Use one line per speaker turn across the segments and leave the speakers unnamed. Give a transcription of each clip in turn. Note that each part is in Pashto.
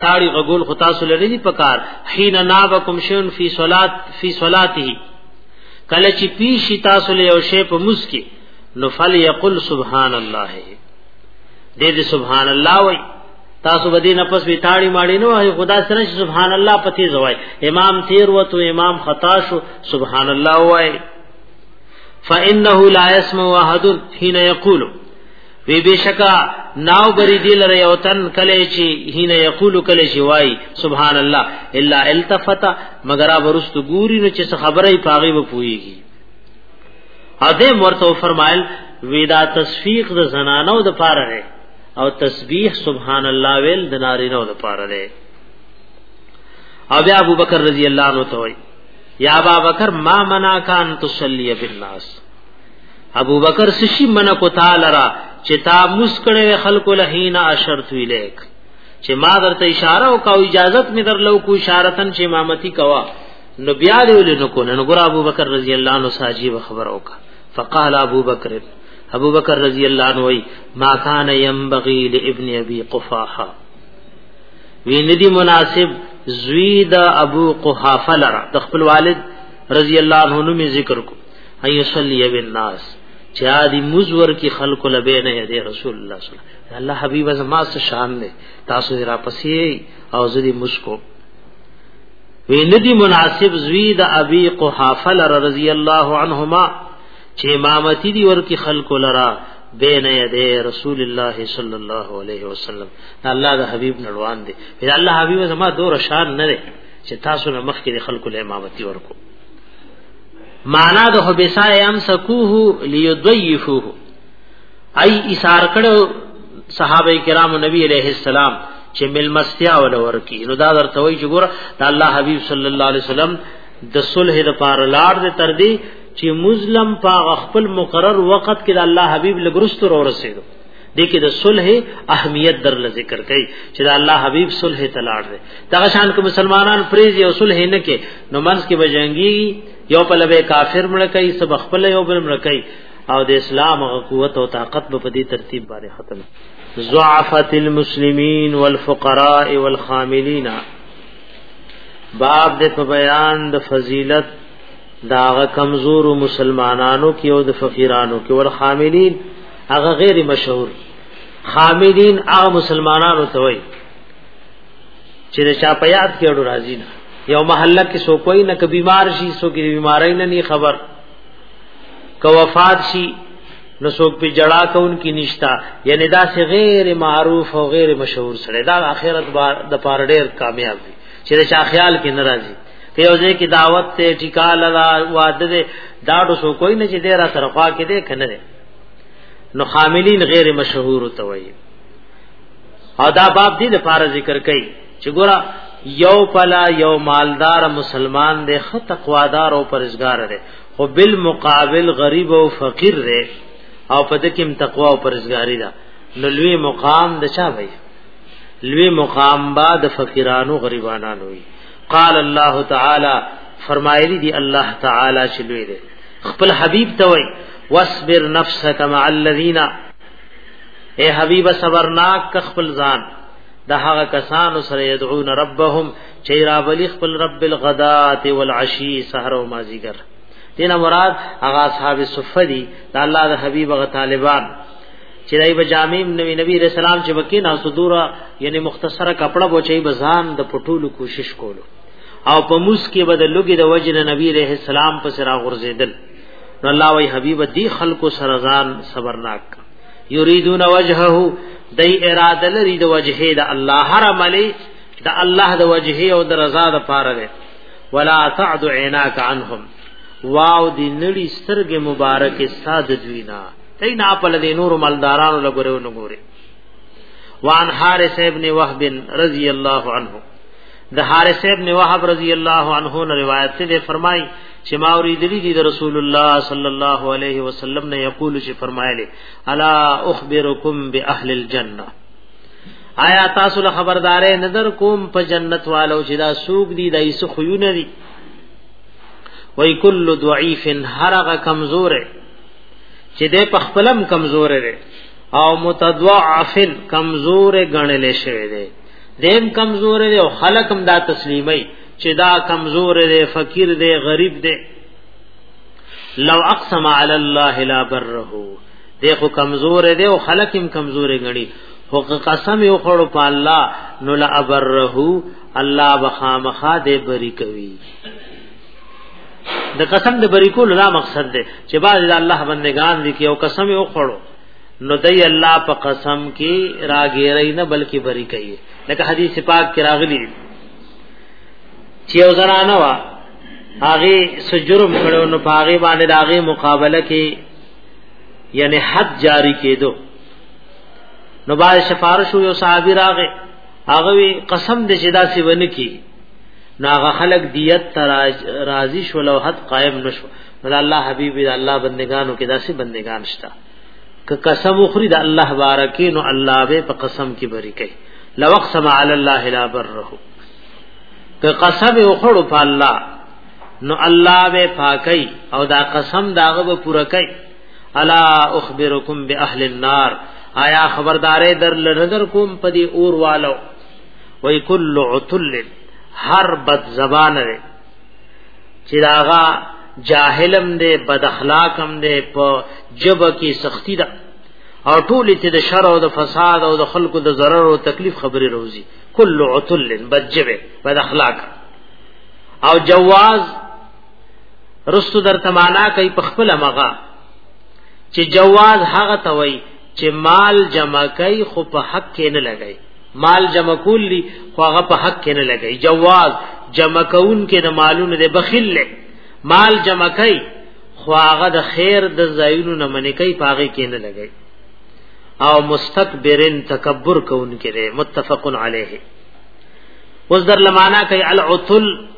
تاړي غول خو تاسو لري دي پکار حين نابکم شون فی صلات فی صلاته کله چې پیش تاسو له یو شی په مسکی نو فل یقل سبحان الله دې دې سبحان الله وای تاسو به دې نفس وی تاړي ماړي نو هي خدا سره سبحان الله پتی زوای امام تیر وته امام خطا شو سبحان الله وای فانه لا يسمع احد حين يقول وی بشکا ناو بری دی لره یو تن کله چی هینه یقول کله چی وای سبحان الله الا التفت مگر ورست ګوری نو چې خبره پاغي و پویږي اده ورته فرمایل ودا تصفیق د زنانو د پاره ده او تسبیح سبحان الله ویل د نارینو د پاره ده او بیا ابو بکر رضی الله عنه ته وای یا ابا بکر ما منع کان تصلی بالناس ابو بکر سشی من کو تعالی را چې تا مسکړې خلق لهینا اشرت الیک چې ما درته اشاره او کا اجازت می درلو کو اشارتن چې امامتی کوا نو بیا دی ولنو کو نن ګور ابو بکر رضی الله عنه ساجی خبر او کا فقال ابو بکر ابو بکر رضی الله عنه وی ما کان ينبغي لابن ابي قفاحه وی ندی مناسب زوی د ابو قحافه لرا د خپل والد رضی الله عنه نوم ذکر کو ايصلي بالناس چا دي مزور کی خلق لبین یدی رسول الله صلی الله علیه الله حبیب زما سره شان دی تاسو را پسې او زری مسکو وی ندی مناسب زوی د ابي قحافه لر رضی الله عنهما چې امامتی دی ورکی خلق لرا بین یدی رسول الله صلی الله علیه وسلم الله د حبیب نړوان دی وی الله حبیب زما دور شان نه چې تاسو نه مخکې خلق له امامتی ورکو معنا د حبسا یم سکوه لیضیفوه ای ایثار کړو صحابه کرام نبی علیہ السلام چې ملمستیا ول ورکی نو دا درته وی چې ګور د الله حبیب صلی الله علیه وسلم د صلح د پار لار د تر دی چې مسلم په خپل مقرر وخت کې د الله حبیب لګرستو ورسېدو دې کې د صلح اهمیت در ل ذکر کړي چې د الله حبيب صلح تلاړ دی دا شان کې مسلمانان فریض یو صلح نه کې نو منځ کې بجنګي یو په لبه کافر مړ کوي سب خپل یو بل مړ کوي او د اسلام او قوت او طاقت په دې ترتیب باندې ختم ضعفت المسلمین والفقراء والخاملین باب د په بیان د فضیلت داغه کمزور مسلمانانو کې او د فقیرانو کې والخاملین هغه غیر مشهور خامدین هغه مسلمانانو ته وای چې چا په یاد کې اړو راځي نه یو محله کې سو کوئی نه ک بیمار شي سو کې بیمارای نه ني خبر ک وفات شي نو څوک په جړا کون کې نشتا یعنی دا سه غیر معروف او غیر مشهور سره دا اخرت د پاره ډیر کامیاب دي چې دا چا خیال کې ناراضي ته یو ځای کې دعوت ته ټیکال لا واده دې داډو سو کوئی نه چې ډیر سره خوا کې دې کنه نو حاملین غیر مشهور ته وایي او دا باب دې لپاره ذکر کړي چې ګوره یو پلا یو مالدار مسلمان دې خ تقوادار او پرزګار دی خو بالمقابل غریب او فقیر دی او په دې کې تقوا او پرزګاری ده نو لوی مقام د چا وایي لوی مقام با د فقیرانو غریبانو وي قال الله تعالی فرمایلی دی الله تعالی چې لوی دی خپل حبیب ته وای واصبر نفسك مع الذين اے حبیب صبرناک خپل ځان د هغه کسانو سره يدعون ربهم چې را بلی خپل رب الغدات والعشي سحر او مازیګر دینه مراد هغه اصحاب صفه دي د الله د حبیب غ طالبان چې دای په جامیم نبی نبی رسول الله چې وکي نا صدورا یعنی مختصره کپڑا بوچي بزان د پټولو کوشش کولو او په موس کې بد لګي د وجه نبی رحم السلام په سرا غرزیدل نو الله وی حبیب دی خلق سرزان صبرناک یریدون وجهه دای اراده لري د وجهه د الله هر عملی د الله د وجهه او د رضا د پاره ده ولا تعد عیناک عنهم واو دی نړی سترګې مبارکې ساده دوینا ای نه په لدی نور مالدارانو لګورو نو ګوري وان حارث ابن وهب رضی الله عنه د حارث ابن وهب رضی الله عنه نه روایت ته فرمای چې ما اوریدلی دی د رسول الله صلی الله علیه وسلم نه یقول چې فرمایلی الا اخبرکم باهل الجنه آیا تاسو له خبردارې نظر کوم په جنت والو چې دا سوق دي د ایسو خيونه دي وای کل ضعیف هرغه کمزور چې د پخپلم کمزور دی او متضعف کمزور غنل شوی دی دیم کمزور دی او خلق هم دا تسلیمي چې دا کمزور دی فقیر دی غریب دی لو اقسم علی الله لا بره دی خو کمزور دی او خلق هم کمزور غني خو قسم یو خړو په الله نو لا بره الله بخامخه دې بری کوي د قسم د بری کول دا مقصد دی چې بعد د الله بندگان دي کې او قسم یې وخړو نو دی الله په قسم کې راګیرې نه بلکې بری کوي لکه حدیث پاک کې راغلی چې یو زنانه وا هغه سجرم کړو نو پاغه باندې داغه مقابله کې یعنی حد جاری کېدو نو باید شفارش یو صحابي راغې هغه وی قسم دې چې دا سی ونه کی نو هغه خلق دیت تراج راضی شو لو حد قائم نشو نو الله حبیب دې الله بندگانو کې داسې بندگان شتا ک قسم اخری د الله بارکی نو الله به په قسم کې بری کوي لو اقسم علی الله لا بره ک قسم اخرو په الله نو الله به پاکي او دا قسم داغه به پوره کوي الا اخبرکم باهل النار آیا خبردارې در لنظر کوم په دې اور والو وای کل عتل هر بد زبان لري چې داغا جاهلم دې بد اخلاقم دې په جب کې سختی ده او ټول چې د شر او د فساد او د خلکو د ضرر او تکلیف خبرې روزي کل عتل بد جبه بد اخلاق او جواز رستو در تمانا کوي په خپل مغا چې جواز هغه توي چې مال جمع کوي خو په حق کې نه لګي مال جمع کول دي خو هغه په حق کې نه لګي جواز جمع کون کې د مالونو د بخیل له مال جمع کوي خو هغه د خیر د زایونو نه منې کوي پاغه کې نه لګي او مستكبرن تکبر کون کې متفق علیه اوس در لمانا کوي العتل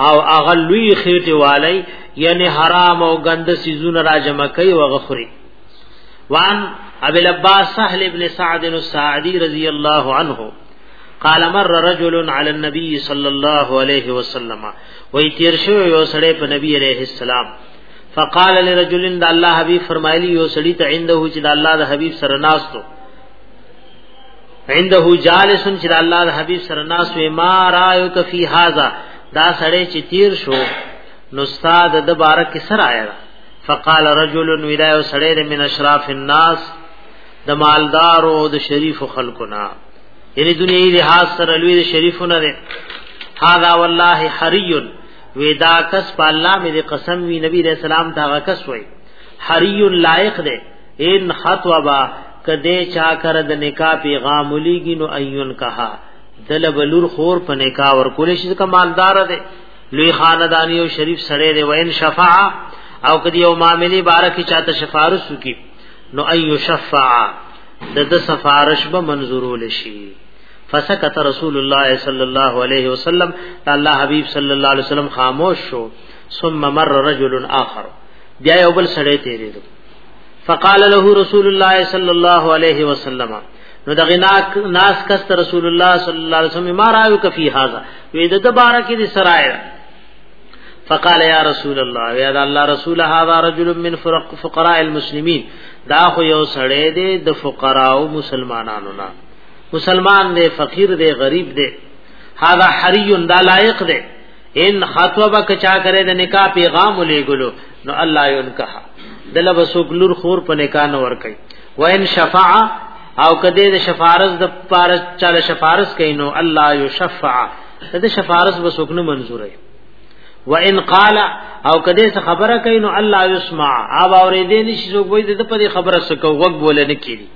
او هغه لوی خېټه والی یعنی حرام او غند سيزونه را جمع کوي او غخوري وان ابي العباس سهل ابن سعد الساعدي رضی الله عنه قال مر رجل على النبي صلى الله عليه وسلم وای تیر شو یو سړی په نبی عليه السلام فقال لرجل ان الله حبيب فرمایلی یو سړی ته عنده چې د الله د حبيب سره ناستو عنده جالس چې د الله د حبيب سره ناس وي ما رايو کفي هاذا دا سړی چې تیر شو نو استاد د بارک سره آیا فقال رجل ولای سړی من اشراف الناس د مالدارو د شریف خلقنا یعنی دنیا یې لحاظ سره لوی د شریفونه ده هاذا والله حری ودا کس په الله مې قسم وی نبی رسول الله ته کس وای حری لایق ده ان خطبا کدی چا کر د نکاح پیغام لګی نو ایون کها دل بلور خور په نکاح ور کول شي ک مالدار دی لوی خاندانی او شریف سره دی و ان شفاع او کدی یو معاملې بارک چاته سفارش وکي نو ایو شفاع د د سفارش به منظورول شي فسکت رسول الله صلی الله علیه وسلم الله حبیب صلی الله علیه وسلم خاموش شو ثم مر رجل اخر بیا یو بل سړی تیرې دو فقال له رسول الله صلی الله علیه وسلم نو دغه ناس کس رسول الله صلی الله علیه وسلم ما راو کفی هاذا وې د دوباره کې د سرایره فقال یا رسول الله یا الله رسول هذا رجل من فرق فقراء المسلمین دا خو یو سړی دی د فقراو مسلمانانو نه مسلمان دی فقیر دی غریب دی هذا حری دا لایق دی ان خطبه کچا کرے د نکاح پیغام لګلو نو الله ينکح دله وسوک لور خور په نکاح نور کوي و ان شفاع او کده د شفارس د پارس چاله شفارس کینو الله یشفع د شفارس وسوک نه منزوره و ان قال او کده څه خبره کینو الله یسمع او اوریدې نشي څوک وای د په خبره سکو وګ بوله نه کیږي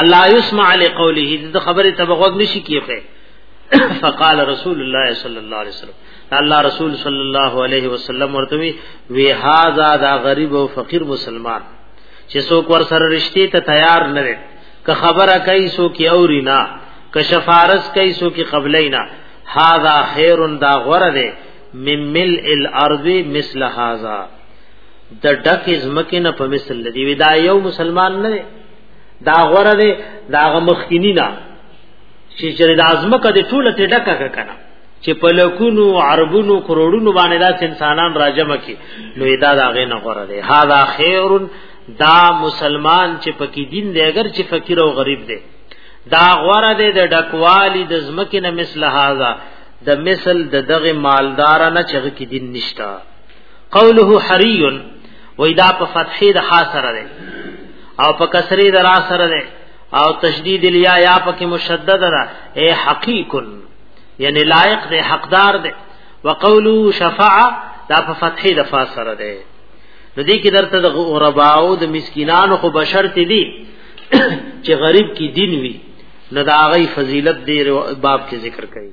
الله یسمع لقوله د خبره تبغوګ نشي کیږي فقال رسول الله صلی الله علیه وسلم الله رسول صلی الله علیه وسلم ورته وی وی هاذا دا غریب او فقیر مسلمان چې څوک ور سره رښتې ته تیار نه وي که خبره کوي څوک اوري نه که شفارس کوي څوک قبلې نه هاذا خیر دا غره ده من مل الارض مثل هاذا د ډک زمکه نه په مثل دی ودا یو مسلمان نه دا غره ده دا مخکینی نه چې چې د ازمکه د ټوله ته ډکه کړه چې په لکونو عربونو کروڑونو باندې داس انسانان راجم کی نو دا داغه نه غره دی هاذا خیر دا مسلمان چې پکې دین دی اگر چې فقیر او غریب دی دا غره دی د ډکوالی د زمکه نه مثل هاذا د مثل د دغه مالدار نه چې کې دین نشتا قوله حری وای دا په فتحې د خاصره ده او په کسرې د را سره ده او تشدید الیا یا پکې مشدد ده اے حقیق یعنی لایق ده حقدار ده وقولو شفاعه دا په فتحې د فا سره ده نو دې کې درته د غرباو د مسکینانو خو بشرت دي چې غریب کی دین وي نو دا غي فضیلت دې باب کې ذکر کړي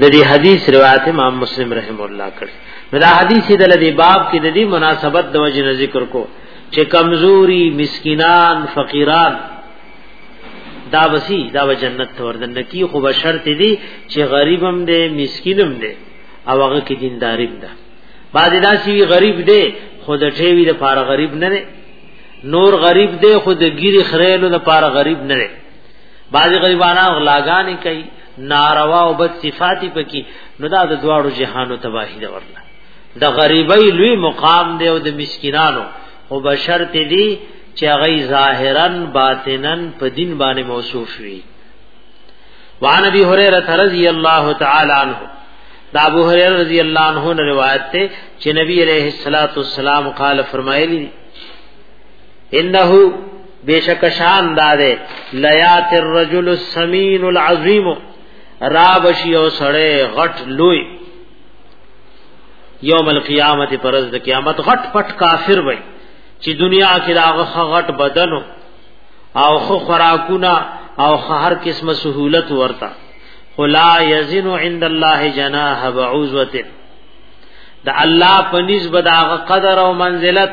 د دې حدیث روایت امام مسلم رحم الله کړ دا حدیث د لدی باب کې د دې مناسبت د وجه ذکر کو چې کمزوري مسکینان فقیران دا وسی دا و جنت ته وردن کی خو بشرط دی چې غریبم دی مسکینم دی او هغه کې دینداریم ده بعد دا سی غریب دی خود ټیوی د پاره غریب نه نور غریب دی خود ګیری خریلو د پاره غریب نه بعض غریبانه غلاګانې کوي ناروا او بد صفاتی پکې نو دا د دواړو جهانو تباہی ده ورله د غریبۍ لوی مقام دی او د مسکینانو او بشرت دی چې هغه ظاهرا باطنا په دین باندې موصوف وي وعن ابي هريره رضي الله تعالى عنه دا ابو هريره رضی الله عنه نے روایت ته چې نبی عليه الصلاه والسلام قال فرمایلی انه بیشک شان داده لیات الرجل السمین العظیم را بشی او سړی غټ لوی یوم القیامت پرز د قیامت غټ پټ کافر وای چې دنیا کې راغه غټ بدنو او خو خوراکونه او هر قسمه سہولت ورتا خلا یزن عند الله جناح بعوزته د الله په نسبت هغه قدر او منزلت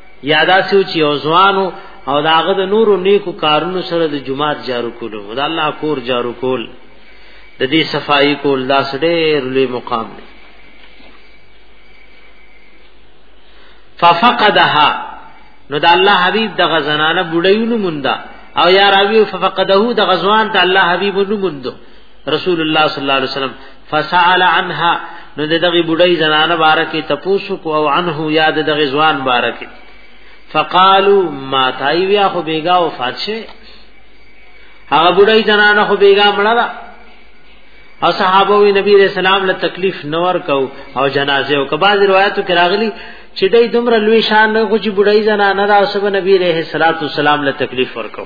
یادا سو چې او ځوانو او داغه د نورو نیکو کارونو سره د جمعات جارو کول او د الله کور جارو کول د دې صفائی کول دا سړي رلوي مقام دی ففقدها نو د الله حبيب د غزنانه بډایونو موندا او یا راوی ففقدهو د غزوان د الله حبيب نو موندو رسول الله صلی الله علیه وسلم فسأل عنها نو دغه بډای زنانه بارکه تپوسو کو او عنه یاد دغه ځوان بارکه فقالو ما تای بیا خو بیگا وفات شه هغه بډای زنانه خو بیگا مړه او صحابه وی نبی رسول الله له تکلیف نور کو او جنازه او کباز روایتو کې راغلی چې دای دومره لوی شان نه غوږی بډای زنانه دا سب نبی رسول الله له تکلیف ورکو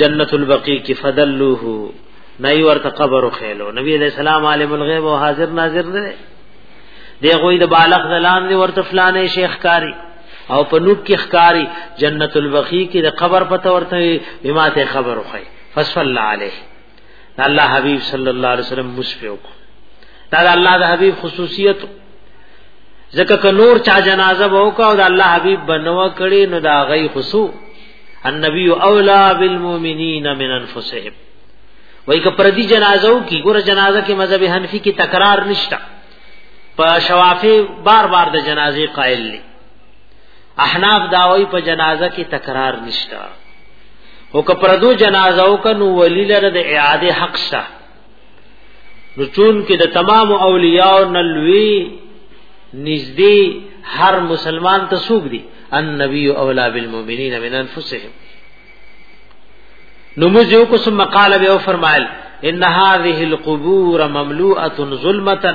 جنت البقیع کی فدلوه نای ورته قبر خېلو نبی علیہ السلام عالم الغیب او حاضر ناظر دی دی غوی د بالغ دلان دی ورته فلانه شیخ کاری او په نوب کې خکاری جنت البقیع کې د قبر پته ورته بما ته خبر خو فصلی علیه دا الله حبیب صلی الله علیه وسلم مسفیو کو دا الله د حبیب خصوصیت ځکه ک نور چا جنازه وکاو او دا الله حبیب بنوا کړي نو دا غي خصو النبی اولا بالمؤمنین من انفسهم وای ک پردی جنازو کی ګور جنازه کې مذهب حنفی کی تکرار نشتا په شوافی بار بار د جنازې قائل دي احناف داوی په جنازه کې تکرار نشته او که پردو جنازه او کنو ولی لره د اعاده حق شته نو چون کې د تمام اولیاء او نلوی نږدې هر مسلمان ته سوق دي النبي اولا بالمؤمنین من انفسهم نو موږ یو کو ثم قال به او فرمایل ان هذه القبور مملوءه ظلمتا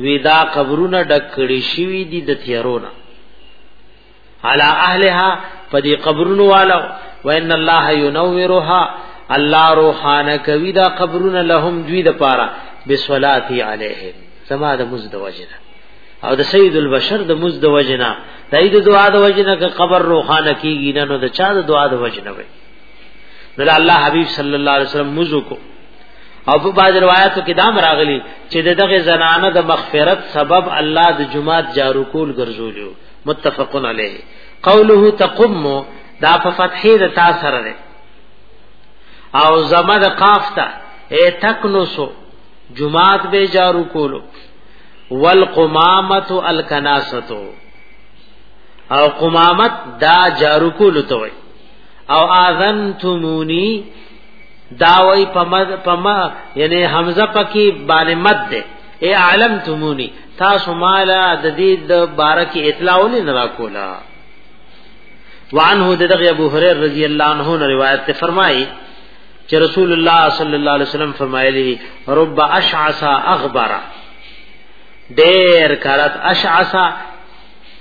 ودا قبرونه ډکړې شوې دي د تیارونه على اهلها پدی قبرونو والو وان الله ينورها الله روحانه کوي دا قبرونه لهم دوی د پاره بسولاتی علیهم سما د مزد وجنه او د سید البشر د مزد وجنه د دعا د وجنه که قبر روحانه کیږي نه نو د چا د دعا د وجنه وي نو الله حبیب صلی الله علیه وسلم مزو کو او په بعض روایتو کې دا راغلی چې دغه زنانه د مغفرت سبب الله د جمعات جارو کول ګرځولیو متفقن علیه قوله تقم دا په فتحې د تا سره ده او زمد قاف ته اے تکنسو جمعات به جارو کولو والقمامت الکناستو او قمامت دا جارو کولو ته وای او اذنتمونی داوی پمد پما یعنی حمزه پکې باندې مد ده اے عالم تمونی تاسو مالا د دې د بارک اطلاع ولې نه راکولا وعنه دغه ابو هريره رضی الله عنه روایت ته فرمایي چې رسول الله صلی الله علیه وسلم فرمایلی رب اشعث اغبر ډېر کارت اشعث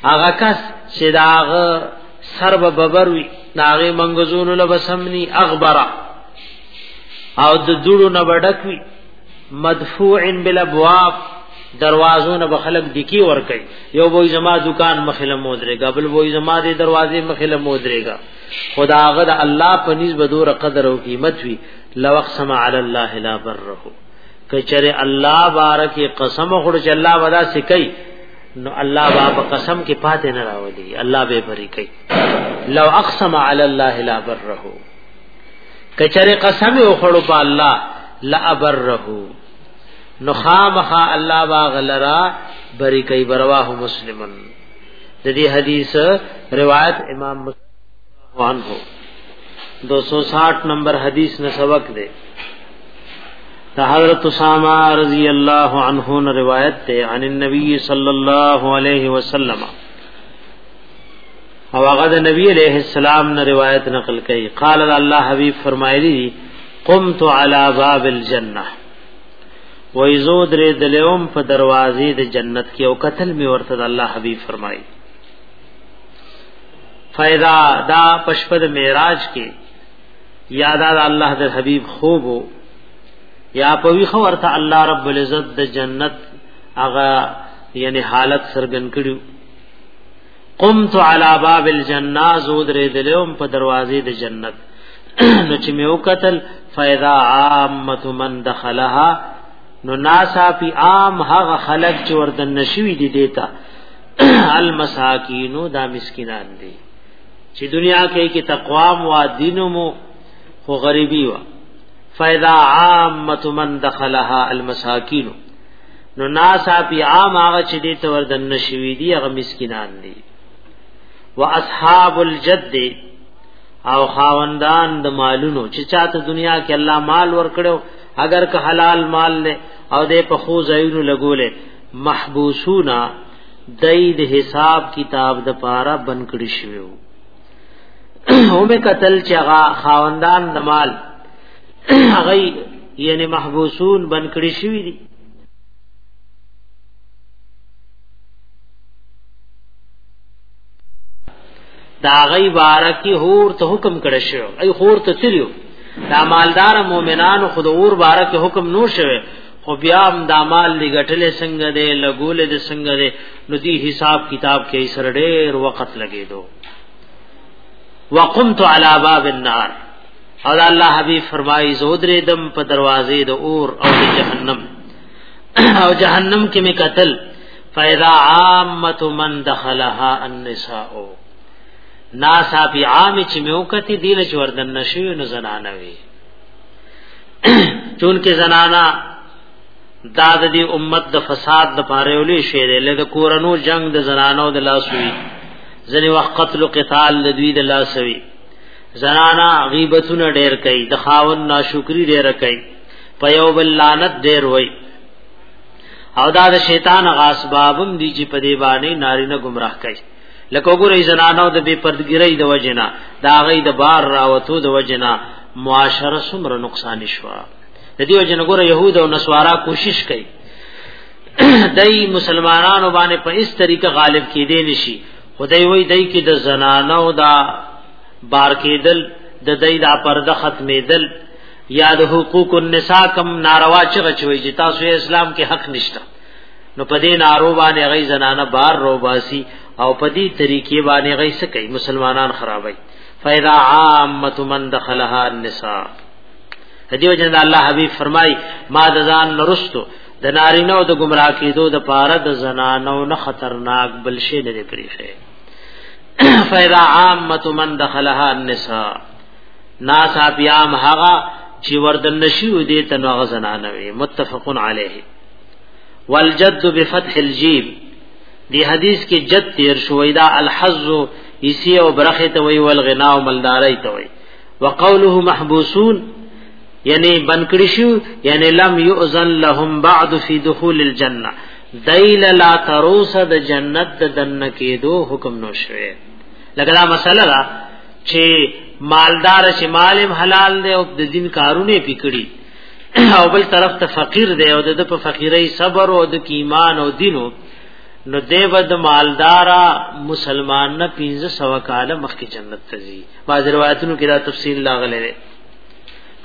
هغه کس چې داغه سر به ببروي ناغه منغزون لبسمني اغبرا او د دوړو نه وډکوي مدفوع بالابواب دروازو نه بخلق دکی ور کوي یو وای زما دکان مخله مودريګا بل وای زما د دروازې مخله مودريګا خدا غد الله په نسبت دور قدر او قیمت وی لوقسم علی الله لا بره کچره الله بارک قسم خور چې الله ودا سکی نو الله با په قسم کې پاتې نه راولي الله به بری کوي لو اقسم علی الله لا بره کچره قسم او خړو په الله لا بره نو خامخا الله با غلرا بری کوي برواه مسلمن د دې حدیث روایت امام مسلم عنه 260 نمبر حدیث نه سبق ده دا حضرت اسامہ رضی اللہ عنہ نے روایت تے عن النبی صلی اللہ علیہ وسلم او غد نبی علیہ السلام نے روایت نقل کئی قال اللہ حبیب فرمائے لی قمت على باب الجنہ و ایزو درې دلیوم په دروازې د جنت کې او قتل می ورته الله حبیب فرمایي فیضا دا پشپد معراج کې یاد الله د حبیب خوب یا پوی خو ورته الله رب العزت د جنت اغا یعنی حالت سرګن کړو قمت علی باب الجنه زود ری دلوم په دروازې د جنت نو چې مې وکتل فیضا عامه من دخلها نو ناسا پی عام هغه خلق چې وردن نشوي دي دیتا المساکین دا مسکینان دي چې دنیا کې کې تقوا مو دینو مو خو غریبي وا فاذا عامه من دخلها المساکین نو ناسا پی عام هغه چې دې تور د نشوي دي هغه مسکینان دي واصحاب الجد او خاوندان د مالونو چې چاته دنیا کې الله مال ورکړو اگر که حلال مال نه او دې په خو زینو لګولې محبوسونا دای د حساب کتاب د پاره بن کړی شویو اومه قتل چغا خاوندان د مال هغه یعنی محبوسون بن کړی شوی دي دا غي بارکی هور ته حکم کړی شو ای هور ته چلیو دا مالدار مؤمنانو خود اور بارک حکم نو شوه خو بیا هم دا مال دی ګټلې څنګه دی لګولې د څنګه دی نو دی حساب کتاب کې سره ډېر وخت لګې دو وقمت على باب النار او الله حبيب فرمایي زودرې دم په دروازې د اور او د جهنم او جهنم کې می قتل فاذا عامه من دخلها النساء ناسا بی عام چې میو کتی دیل چې وردن نشوی نو زنانه وی چون کې زنانا دا د دې امت د فساد د پاره ولې شی دی لکه کورنو جنگ د زنانو د لاسوي ځنې وخت قتل او قتال د دوی د لاسوي زنانا غیبتونه ډېر کوي د خاون ناشکری ډېر کوي په یو بل لعنت ډېر وای او دا د شیطان غاسبابم دی چې په دې باندې نارینه گمراه کوي لکه وګورئ زنانو د بی پردګری د وجنا دا غي د بار راوتو د وجنا معاشره سمره نقصان شو د دې وجنا ګوره يهود او نصارا کوشش کوي دای مسلمانانو باندې په اس طریقه غالب کیدې نشي خدای وای دای کې د زنانو دا بار کېدل د دای دا پرده ختمېدل یا د حقوق النساء کم ناروا چغه چوي چې تاسو اسلام کې حق نشته نو په دې نارو باندې غي زنانه بار رو باسي او په دې طریقې باندې غي سکي مسلمانان خرابوي فاذا عامه من دخلها النساء هدیو جن الله حبیب فرمای ما د ځان نرستو د نارینه او د گمراه کېدو د پاره د زنانو نه خطرناک بل شي نه پریخه فاذا عامه من دخلها النساء ناس اپیام هغه چې وردن نشي ودي تنو غزنانه متفقن علیه والجد بفتح الجيم دی حدیث کې جد تیر شوې دا الحظ اسی او برخه ته وی والغنا او ملداري ته وی وقوله محبوسون یعنی بنکړی شو یعنی لم یؤذن لهم بعد فی دخول الجنه دیل لا تروس د جنت د دن کېدو حکم نو شوه لکه دا مسله را چې مالدار چې مالم حلال دی او د دین کارونه پکړي او بل طرف ته فقیر دی او د په فقیرۍ صبر او د ایمان او دینو نو دیو د مالدارا مسلمان نه 1500 کاله مخکې جنت ته ځي باز روایتونو کې دا تفصیل لاغله ده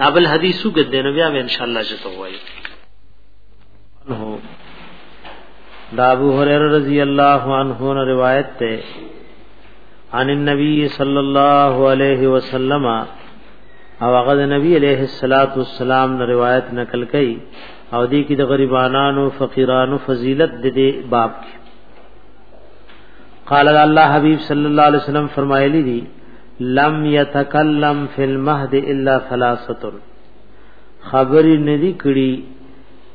ابل حدیثو کې د نبی ان شاء الله چې توایي دا ابو هريره رضی الله عنه نے روایت ته عن النبي صلی الله علیه وسلم او هغه د نبی علیه الصلاۃ والسلام نه روایت نقل کړي او دې کې د غریبانو فقیرانو فضیلت د دې باب کې قال الله حبیب صلی الله علیه وسلم فرمایلی دي لم يتکلم فی المهد الا ثلاثه خبرې ندی کړي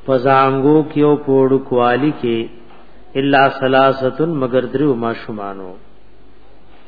پزانګو کې او پوړ کوالی کې الا ثلاثه مگر درو ما شمانو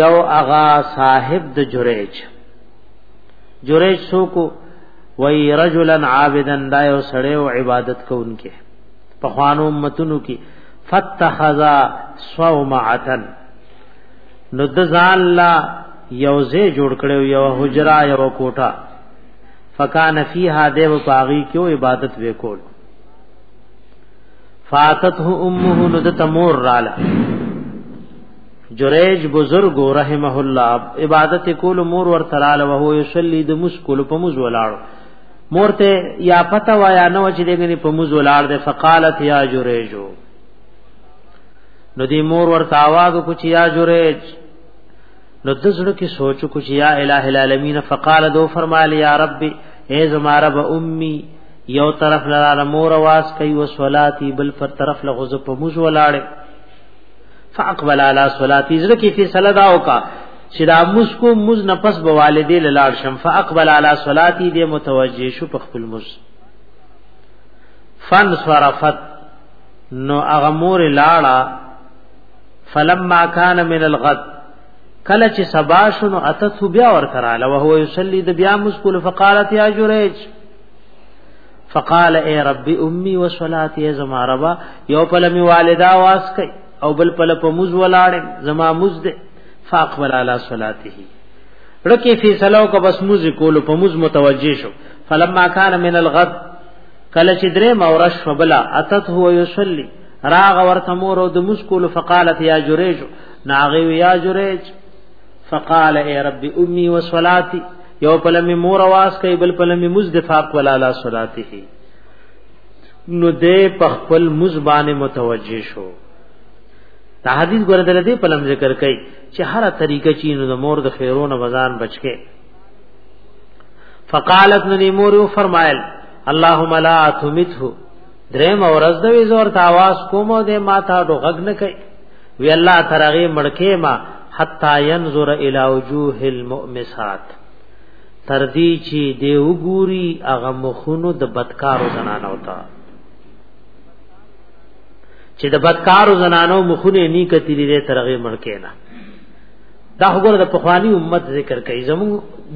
یو اغا صاحب د جریج جریج سوکو وی رجلا عابدا دا یو سړی او عبادت کوونکې په خوانو امتونو کې فتخذا صومعتن نو د ځان لا یو ځای جوړ کړو یو حجرا یو کوټه فکان فیها دیو پاغي کیو عبادت وکول فاتته امه نو د تمور رااله جریج بزرگ رحمه الله عبادت کول مور ور تراله وهو یصلی د مسکول په مز ولاړ مور ته یا پتا و یا نو چې دغه په مز ولاړ ده فقالت یا جریجو نو دی مور ور تاواز کو چې یا جریج نو د زړه کې سوچو کو چې یا الہ العالمین فقال دو فرمایلی یا ربی اے زما رب امي یو طرف لاله مور واس کوي او صلاتي بل پر طرف له غزو په موز ولاړې فاقبل علی صلاتي زړه کې فی صلادا او کا چې دا موز کو موز نه پس به والدې لاړ شم فاقبل علی صلاتي دې متوجه شو په خپل موز فن صرفت نو هغه مور لاړه فلما کان من الغد کله چې سبا شنو اتث بیا ور کراله او هو یصلی د بیا مسکول فقالت یا جریج فقال اے رب امی و صلاتی زما ربا یو پل می والدا واس کئ او بل پل په موز ولاړ زما موز دے فاقبل علی صلاته رکی فیصلو کو بس موز کول په موز متوجی شو فلما کان من الغد کله چې درې مورش فبلا اتت هو یصلی راغ ورته مور او د موز کول فقالت یا جریج ناغي یا جریج فقال اے رب امی و صلاتی یو پلم مور आवाज کوي بل پلم مز دفاق ولا لا صلاته نو دې په خپل مز باندې متوجه شو دا حدیث ګره دل دې پلم ذکر کوي چې هر طریقه چې نو د مور د خیرونو وزن بچکه فقالت نو مور فرمایل اللهم لا تمته درې مورز د وی زور ته आवाज کوم او د ما ته ډوغګ نه کوي وی الله ترغه مړکه ما حتا ينظر الى وجوه المؤمسات تر دې چې دی وګوري هغه مخونو د بدکارو زنانو ته چې د بدکارو زنانو مخونه نې کتی دې ترغه مړکه نه دا وګوره د پخوانی امت ذکر کوي زموږ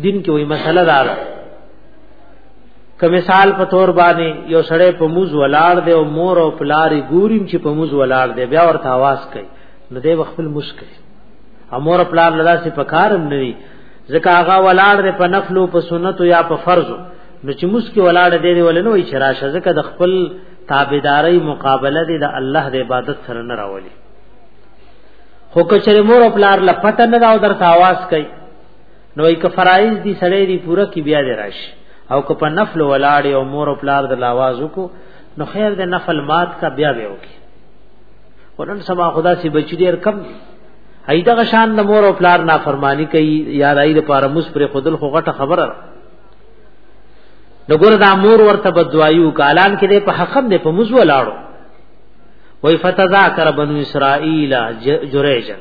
دین کې وایي مسله دا ده که مثال په تور باندې یو سړی په موز ولاړ دی او مور او پلاری ګوریم چې په موز ولاړ دی بیا ورته आवाज کوي نو دی خپل مشکل امور پلار لدا سي پکارم نه وي ځکه هغه ولاړ دی په نفلو په سنتو یا په فرضو نو چې مسکی ولاړ دی دی ولنو چې راشه ځکه د خپل تابعداري مقابله دی د الله د عبادت سره نه راولي خو کچره مور او پلار لپټ نه دا او درته आवाज کوي نو یک فرایز دی سړی دی پوره کی بیا دی راشي او که په نفل ولاړ او مور او پلار د لاواز کو نو خیر د نفل مات کا بیا به وکي ورن سما خدا سی بچی ډیر کم دی ایدا غشان د مور او پلار نافرمانی کوي یا دای د پاره مس پر خودل خو غټه خبره نګور دا مور ورته بدوایو کالان کې په حق نه په مزو لاړو وای فتذاکر بنو اسرائیل جریجن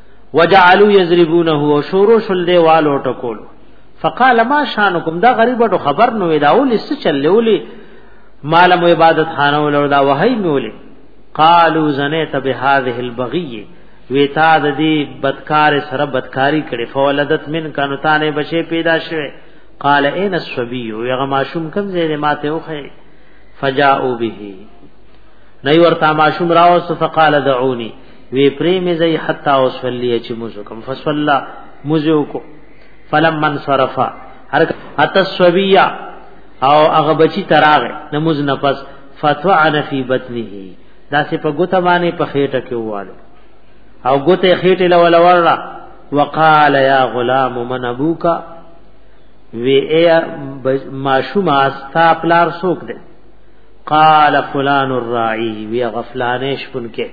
وجعلوا يضربونه وشورو شل دی والو ټکول فقال ما شانکم دا غریب ډو خبر نو دا ولې څه چلولې مال مو عبادت خانه ولر دا وهی مولې قالو زنیت به هذه البغیه ویتا د دې بدکار سره بدکاری کړي فولدت من کانو تانه بچي پیدا شوه قال اين الصبي یغه ماشوم کم زیره ماته وخه فجاءوا به نئی ورتا ماشوم راوس فقال دعونی وی پری می زی حتا وصلی چې موزو کوم فصلا موزو کو فلم من صرفا هر اتسویہ او هغه بچی تراغ نموز نفس فتوعن فی بطنه دا سه په ګوته باندې په خېټه کې واله او ګوته خېټه لول ورلا وقال یا غلام من ابوک وی ای ماشوم استا پلار سوک دے قال فلان الراعي وی غفلانې شپون کې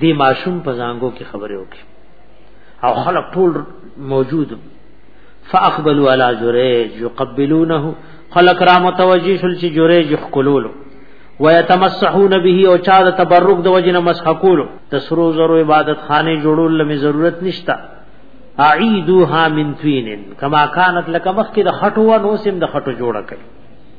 دی ماشوم په زنګو کې خبرې وکړي او خلک ټول موجود فاقبلوا على جريج يقبلونه خلق را متوجی شل چې جوړې جخ کولولو ويتمسحون به او چا د تبرک د وجنه مسح کولو د سرو زرو عبادت خانه جوړول لمه ضرورت نشتا اعيدوها من توين كما كانت لك مخکې د خټو نو سم د خټو جوړه کړي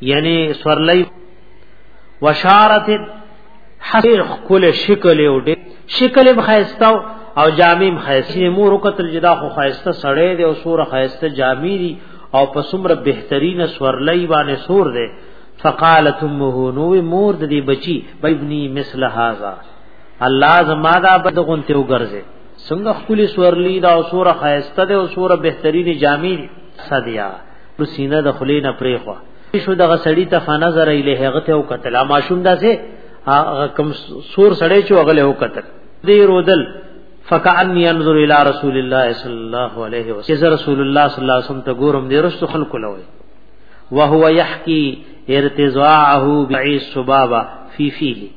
یعنی سورلی وشارت حسیر خپل شکل او دې شکل به خاستاو او جامیم خاصی مور قتل جدا خو خاصه سړې دی او سور خاصه جامی دی او په سمره بهترین سورلای باندې سور دی فقالت امه نو مور د دې بچی بابنی مثل هاذا الله زما دا بدغون ته وګرځي څنګه خپل سورلی دا او سور خاصه دی او سور بهترین جامی دی صدیا سینه د خلی نه پرې خو شو دغه سړی ته فنظر الیه هغه ته وکتل ماشوم داسې هغه کم سور سړی چې هغه له وکتل دی رودل فکأنی انظر الی رسول الله صلی الله علیه وسلم چې رسول الله صلی الله علیه وسلم ته ګورم دی رسو خلق لوي وهو یحکی ارتزاعه بعی الصبابه فی فیه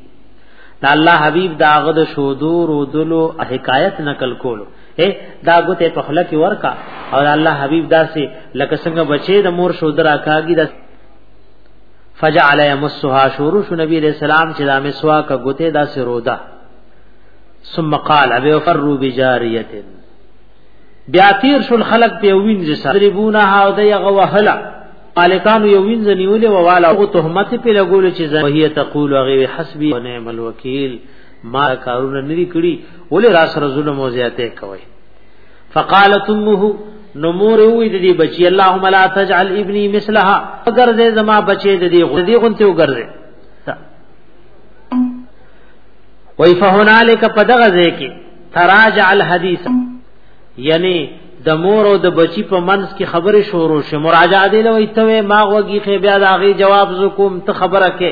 دا الله حبیب داغه د شودور او دلو حکایت نقل کولو اے دا ګوته په خله کې ورکا او الله حبیب داسې لکه څنګه بچي د مور شو درا کاږي د فجعل يمسها شروع شو نبی علیہ السلام چې دا مسوا کا ګوته داسې رودا ثم قال ابي فروا بجاريه بیا تیر شل خلق په وین ز سربونه ها د یغه وهلا مالکانو یو وین ز نیولې وواله او تهمت په لګول چې زه هي تقول غي حسبي ونعم الوکیل ما کارونه ندی کړی ولې را سره ظلم او زیاته کوي فقالت امه نو مور وی د دې بچي اللهم لا تجعل ابني مثلها اگر دې زما بچي د دې غو دې غونته وګرځي وای فهنالک پدغه ځای کې تراجع الحديث یعنی د مور او د بچی په منځ کې خبره شروع شوه مراجعه دی لوي ته ما غوږی خې بیا د هغه جواب زکوم ته خبره کې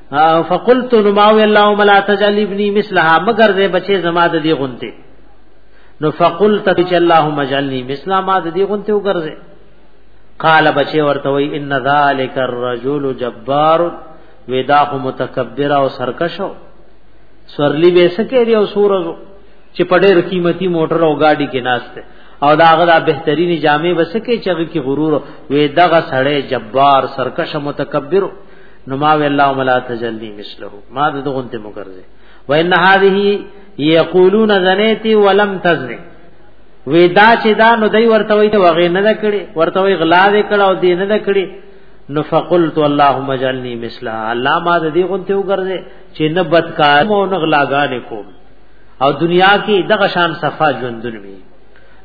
فقلت نماو اللهم لا تجعل ابني مثلها مگر دې بچي زما د دې غونته نو فقلت چې اللهم اجعلني مثلها ما د دې غونته وګرځه قال بچي ورته وي ان ذلك الرجل جبار ودا هو متکبر او سرکشو سورلی به سکه دی او سورزو چې په ډېر قیمتي موټر او ګاډي کې ناشته او دا غدا بهترینی جامع وسکه چې غو کې غرور وې دغه سړی جبار سرکش متکبر نو ما ویلا ملا تجلی مثله ما دغه ته مګرځه وان هذه یقولون زنیتی ولم تزنی وی دا چې دا نو دای ورته وی ته وغې نه کړي ورته وی غلا دې کړه او دې نه کړي نو فقلت اللهم اجعلني مثلا الله ما دې غونته وګرځي چې نه بدکار مو نه غلاګانې کوم او دنیا کې دغه شان صفا ژوندون وي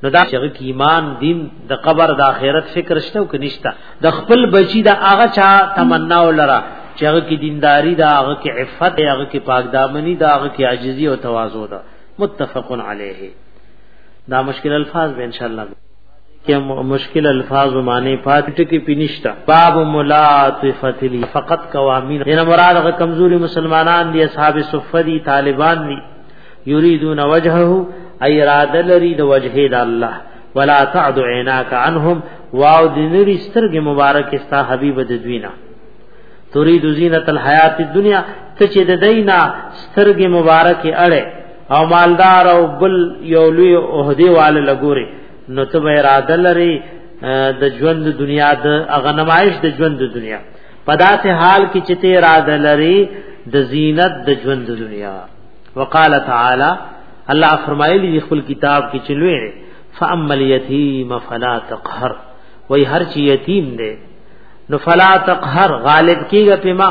نو دا چې کې ایمان دین د قبر د آخرت فکر شته او کنيشته د خپل بچی د هغه چا تمنا ولرا چې هغه کې دینداری دا هغه کې عفت دا هغه کې پاک دامنی دا هغه کې عاجزی او تواضع دا متفق علیه دا مشکل الفاظ به ان شاء الله کې مشکل الفاظ معنی پاتټ کې پینشتا باب ملاطفت لی فقط قوامین دینه مراد کمزوري مسلمانان دي اصحاب صفه دي طالبان دي یریدون وجهه ای اراده لري د وجهه د الله ولا تعد عیناک عنهم واو د نری سترګې مبارک استا حبیب د دوینا تريد زینت الحیات الدنیا ته چې د دینا سترګې مبارک اړه او مالدار او بل یو لوی عہدی والے لګوري نو ته به اراده لري د ژوند دنیا د اغنمایش د ژوند دنیا پداسه حال کې چې ته اراده لري د زینت د ژوند دنیا وقال تعالی الله فرمایلی خپل کتاب کې چلوې فاما اليتيم فلا تقهر وای هر چی یتیم دی نو فلا تقهر غالب کیږي پما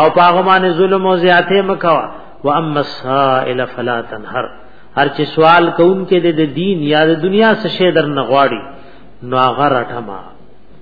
او پاغمان ظلم او زیاته مکوا و اما السائل فلا تنهر هر چی سوال کوونکې د دین یا د دنیا څخه در نغواړي نو هغه رټما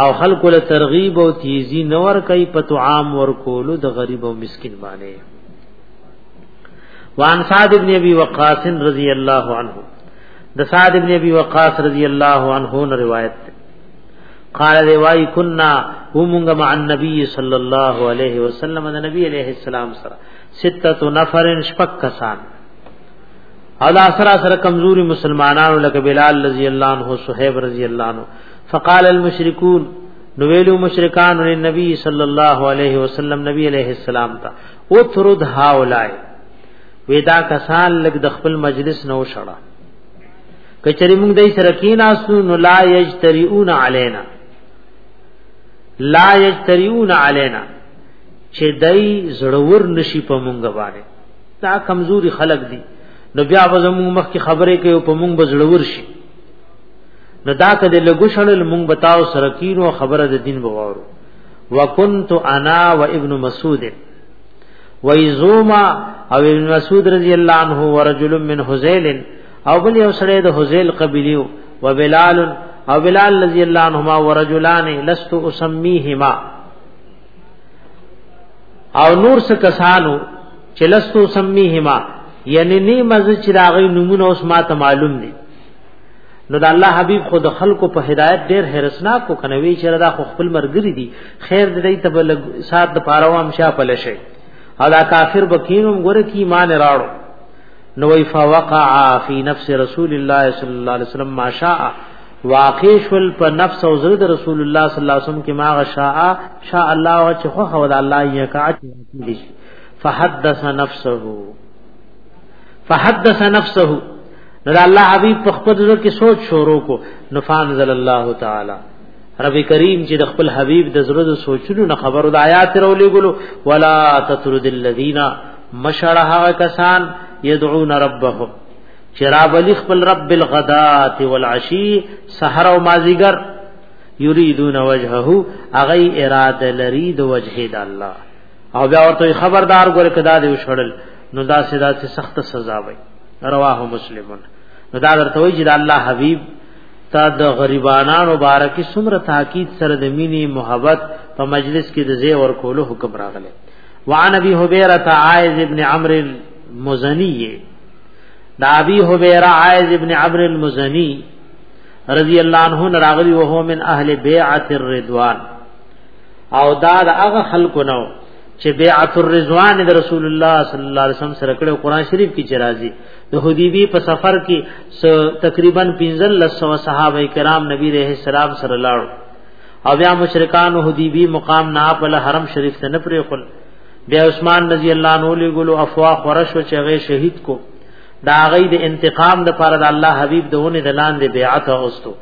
او خلق له ترغیب او تیزی نور کوي په طعام ورکول د غریب او مسکین باندې وان سعد ابن ابي وقاص رضی الله عنه د سعد ابن ابي وقاص رضی الله عنه نه روایت ده قال دی وای کنا همغه مع النبي صلی الله علیه وسلم د نبی علیہ السلام سره سته نفر شپک کسان او دا سره سره کمزوري مسلمانانو لکه بلال رضی الله عنه صہیب رضی الله عنه فقال المشركون نو ویلو مشرکان نبی صلی الله علیه وسلم نبی علیہ السلام ته اترد هاولای ودا کسان لګ د خپل مجلس نو شړه کچری موږ دای سره کیناسو نو لا یجتریون علینا لا یجتریون علینا چې دای زړور نشي په موږ باندې دا کمزوري خلق دي نو بیا به زموږ مخ کی خبره کوي په موږ بزړور شي نو دا کده لګو شړل مونږ بتاو سره کینو خبره د دین بوارو وکنت انا و ابن مسعود و ایزوما او ابن مسعود رضی الله عنه ورجل من حذیل او بل یو سره د حذیل قبیلیو و بلال او بلال رضی الله عنهما ورجلان لست اسمیهما او نور څه کسانو چې لست اسمیهما یعنی نه مزه چې راغی نمونه اوس ما ته معلوم دي نو د الله حبیب خود خلکو په هدایت ډیر هرسناک کو کنه وی چې دا خو خپل مرګری دي خیر دې ته بل سات د پاره وام شا پله شي او دا کافر بکینم ګره کی ایمان راړو نو وی فوقع فی نفس رسول الله صلی الله علیه وسلم ما شاء واقع شول په نفس او زړه د رسول الله صلی الله علیه وسلم کې ما غشاء شاء الله او چې خو خو د الله یې کاټ دي فحدث نفسه فحدث نفسه نو الله حبیب په خپل زړه کې سوچ شروع کو نو فانزل الله تعالی رب کریم چې د خپل حبیب د زړه د سوچونو نه خبرو د آیات رولې ګلو ولا تطرد الذین مشرها کسان یدعون ربهم چرابلی خپل رب بالغدات والعشی سحر او مازیګر یریدون وجهه اغی اراده لري د وجه د الله او بیا ورته خبردار ګور کدا دی وشړل نو دا سدا ته سخت سزا وای رواه مسلمون نو دا درته وای چې د الله حبیب تا د غریبانانو بارکی سمره تاکید سره د مینی محبت په مجلس کې د زی ور کولو حکم راغله وعن ابي هبيره عائذ ابن عمرو المزني دا ابي هبيره عائذ ابن عمرو المزني رضی الله عنه راغلی وهو من اهل بیعت الرضوان او دا د هغه خلکو نو چې بیعت الرضوان د رسول الله صلی الله علیه وسلم سره کړو قران شریف کې چې راځي د حدیبی په سفر کې تقریبا 1500 صحابه کرام نبی رحم السلام سره لاړ او بیا مشرکان حدیبی مقام نه په حرم شریف ته نه پرې خل بیا عثمان رضی الله عنه له ګلو افوا قرش او چغه شهید کو دا غي د انتقام د پاره د الله حبیب دونه دلان دی بیعت اوستو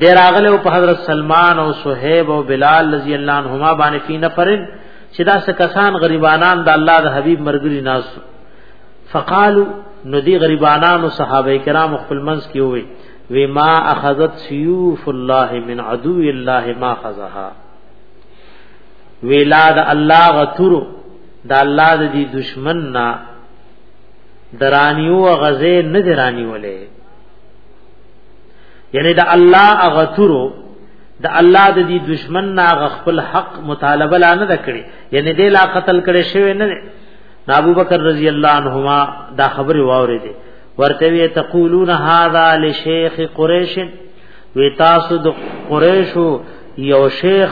دی راغله او په حضرت سلمان او صہیب او بلال رضی الله عنهما باندې فی نفرن چې دا څه کسان غریبانان د الله د حبیب مرګری ناس فقالو نو دی غریبانان او صحابه کرام خپل منځ کې وي وی ما اخذت سیوف الله من عدو الله ما خذها ویلا د الله غتورو د الله د دې دشمن نا درانیو غزه نه درانی ولې یعنی د الله هغه تورو د الله د دې دشمن نه هغه خپل حق مطالبه لا نه کړی یعنی د لا قتل کړي شوی نه نه ابو بکر رضی الله عنهما دا خبره واورې دي ورته وی تقولون هذا لشیخ قریش وی تاسو د قریشو یو شیخ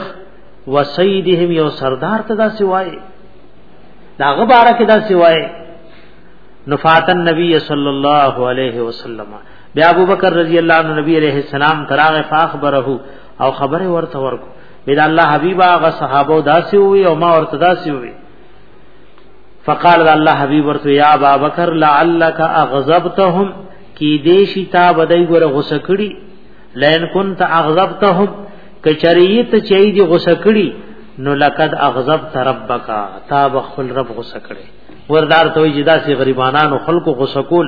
وسیدهم یو سردار ته دا سوای دا غبره کې دا سوای نفاتن نبی صلی الله علیه وسلم بیا ابو بکر رضی الله عنه نبی علیہ السلام تراغ فاخبره او خبره ورته ورکو بيد الله حبيبا غ صحابه داسي وي او ما ورته داسي وي فقال الله حبيب ورته يا ابا بکر لعلك اغضبتهم کی دیشی تا بدای ګره غوسه کړي لئن كنت اغضبتهم کچریت چي دي غوسه کړي نو لقد اغضبت ربک تا بخل رب غوسه کړي وردار ته جدا سي غریبانو خلکو غوسه کول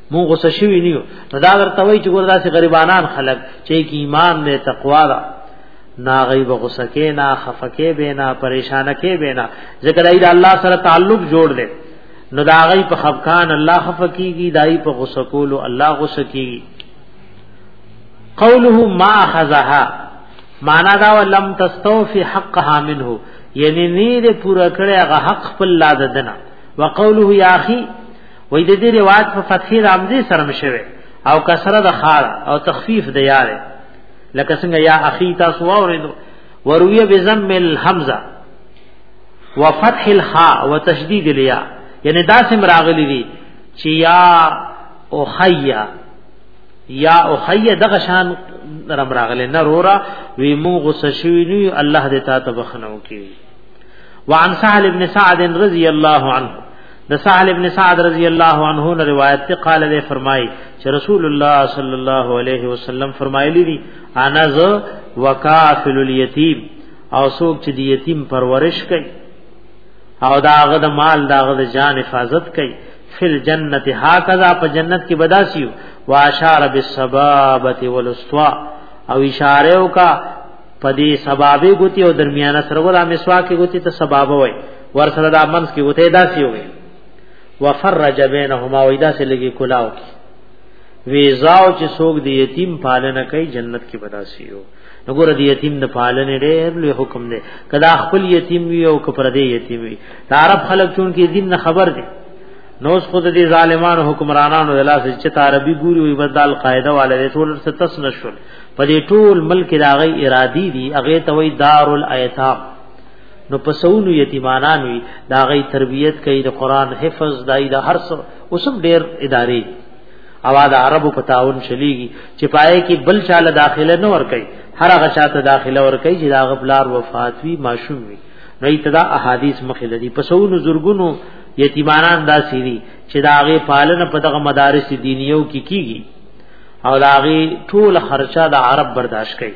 مون غوسه شوی نیو نو دا ورته وای چې ګور داسې غریبانان خلک چې کی ایمان نه تقوا دا نا غیب غوسه کې نا خفکه بینا پریشان کې بینا ذکر ای الله سره تعلق جوړ دې نو دا غی په خفقان الله خفکیږي دای په غوسه کولو الله غوسه کیږي قوله ما خذها معنا دا لم تستوفي حقها منه یعنی نی دې پورا کړی هغه حق په الله ددنه وقوله یا اخي وې د دې روایت په فتحې د عمدي سره مشوي او کسره د خال او تخفیف د یاره لکه څنګه یا اخی تاسو اوریدو وروی بزم الحمزه وفتح الخاء وتشدید الیا یعنی دا سم راغلی دي چې یا اخیا یا اخیا دغه شان رم راغلی نه رورا وی مو غصه شوی نو الله دې تا ته بخنو کی وعن سهل ابن سعد رضی الله عنه د سهل ابن سعد رضی الله عنه نے روایت ته قال له فرمای چې رسول الله صلی الله علیه وسلم فرمایلی دي انا ز وکافل الیتیم او څوک چې د یتیم پرورش کوي او داغه د مال داغه د جان حفاظت کوي فل جنت هاکذا په جنت کې بداسیو واشار بالسبابه والاسوا او اشاره وکا پدی سبابه ګوتی او درمیانه سرور امسوا کې ګوتی ته سبابه وای ورسره د امنس کې وته داسي وي وفرج بينهما وېدا سي لګي کلاو کې ویزاو چې څوک د یتیم پالنه کوي جنت کې بداسي یو نګور د یتیم د پالنې ډېر لوی حکم دی کدا خپل یتیم وي او کپر دی یتیم وي عرب خلک چون کې دین نه خبر دي نو اوس خود دې ظالمانو حکمرانانو د لاس چې عربي ګوري وي بدل قاعده والے ټول ستس نشول په دې ټول ملک راغی ارادي دي اغه توي دار الایتام نو پسونو یتیمانان وی دا غي تربیت کوي د قران حفظ دای د هر څو اوسم ډیر ادارې اوا د عربو په تعاون شلیږي چې پائے کې بل چاله داخله نه ور کوي هر هغه چاته داخله ور کوي چې دا غبلار وفات وی ماشوم وی نو ابتدا احادیث مخې لدی پسونو زورګونو یتیمانان دا سری چې دا غي پالنه په دغه مدارس دینیو کې کی کیږي او دا غي ټول خرچه د عرب برداشت کوي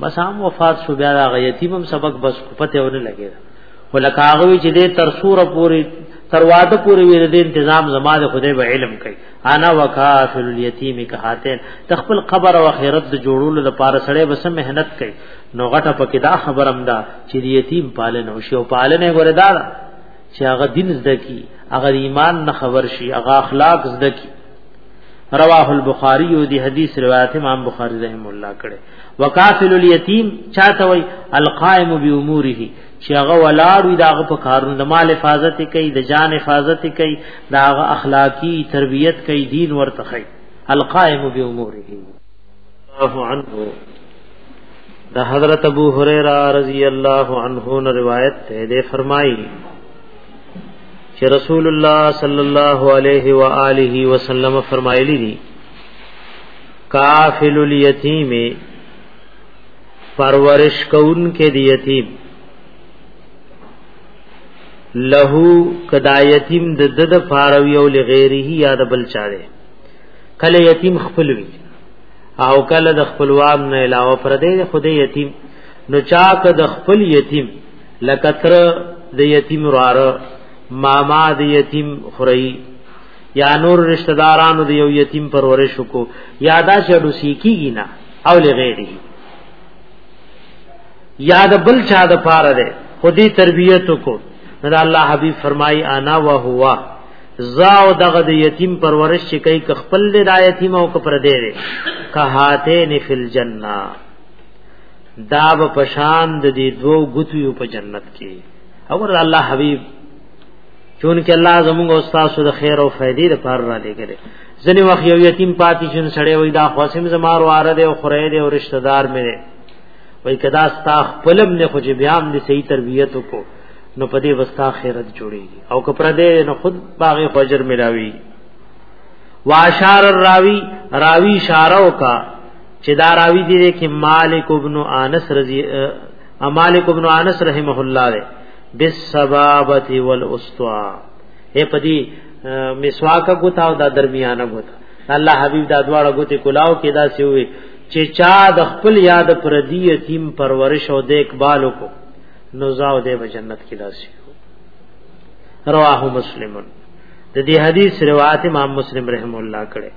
بس هم وفات شو بیا دا یتیم هم سبق بس پته ونه لګی ولکه هغه چې دې تر سوره پوری تر واده پوری وی دې تنظیم زما د خدای به علم کوي انا وکافل الیتیم کهاتین تخپل قبر او اخرت د جوړولو لپاره سړی بس مهنت کوي نو غټه پکې دا خبرم دا چې یتیم پالنه او شی او پالنه ګوره دا چې هغه دین زده کی هغه ایمان نه خبر شي هغه اخلاق زده کی رواه البخاری او دی حدیث روایت امام بخاری رحم الله کړه وکافل الیتیم چاته وای القائم باموره چې هغه ولاړ وي داغه په کارونو د مال حفاظت کوي د جان حفاظت کوي داغه اخلاقی تربیت کوي دین ورته کوي القائم باموره الله عنه دا حضرت ابو هريره رضی الله عنه نے روایت ہے دے فرمائی کہ رسول اللہ صلی اللہ علیہ وآلہ وسلم فرمائی لی دی کافل الیتیم پرورش کون کے دی یتیم لہو کدا یتیم د د فاروی او لغیره یا د بل چاره کله یتیم خپل وی او کله د خپلوان نه علاوه پر دې خود یتیم نو چا که د خپل یتیم لکتر د یتیم رار ماما د یتیم خورئی یا نور رشتہ دارانو د یو یتیم پرورش کو یادا شډو سیکیږي نه او لغیره یاد بل چا د پاره ده خودی تربیت کو نو الله حبیب فرمای انا و هوا زاو دغه د یتیم پرورش چې کوي ک خپل د یتیم او ک پر دی دی کهاته نه فل جنہ دا به پشان د دې دوو غتیو په جنت کې اور الله حبیب چون کې الله زموږ استاد د خیر او فائدې لپاره را لګره ځنې وخت یو یتیم پاتې شون سړی وای دا خاصم زمار واره دی او خره دی او رشتہ دار مې دی وای کدا ستا خپلم نه خو بیا هم دې صحیح تربیت وکړو نو په دې وستا خیرت جوړیږي او کپر دې نو خود باغ فجر ملاوي واشار الراوی راوی اشاره وکا چې دا راوی دې کې مالک ابن انس رضی مالک ابن انس رحمه الله دې بالسبابه والاسطوا اے پدی مسواک غوتا او دا درمیانه غوتا الله حبیب دا دواړه غوتی کلاو کې دا سی وي چې چا د خپل یاد پردی یتیم پرورش او د اقبال کو نو زاو دې په جنت کې داسي رواه مسلمون د دې حدیث روایت امام مسلم رحم الله کړه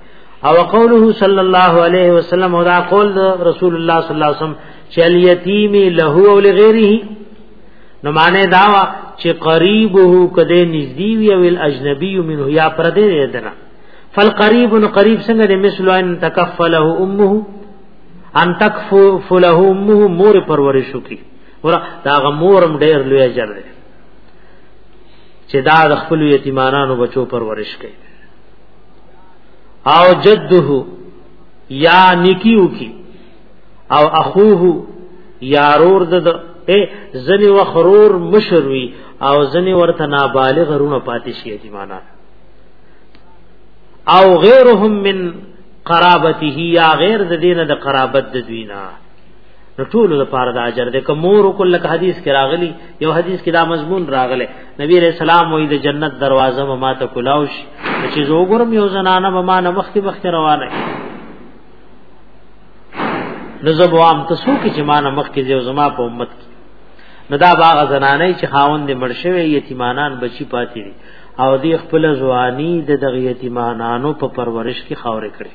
او قوله صلی الله علیه وسلم او دا قول رسول الله صلی الله علیه وسلم چې الیتیم له او لغیره نو معنی دا وا چې قریبه کده نږدې وی او الاجنبی منه یا پردې دنا فالقریب نو قریب څنګه د مثل ان تکفله امه ان تکفله امه مور پرورشو کی ور دا غمورم ډیر لوی اجر دی چې دا د خپل یتیمانانو بچو پرورش کوي او جده یا نکیو کی او اخوه یا رور د زنی و خرور مشروی او زنی ورته نابالغ رونه پاتې شي یتیمانان او غیرهم من قرابته یا غیر د دینه د قرابت د دوینا نو ټول د پاره د اجر ده کوم مور کول لک حدیث کې راغلی یو حدیث کې دا مضمون راغله نبی رسول الله وې د جنت دروازه ما ماته کولاوش چې زه وګورم یو زنانه به ما نه مخ کې مخ روانه نو زه به عام تاسو کې چې ما نه مخ کې یو زما په امت کې نو دا باغ زنانه چې خاوند دې مرشوي یتیمانان بچی پاتې دي او دې خپل ځواني د دغه یتیمانانو په پرورش کې خاورې کړې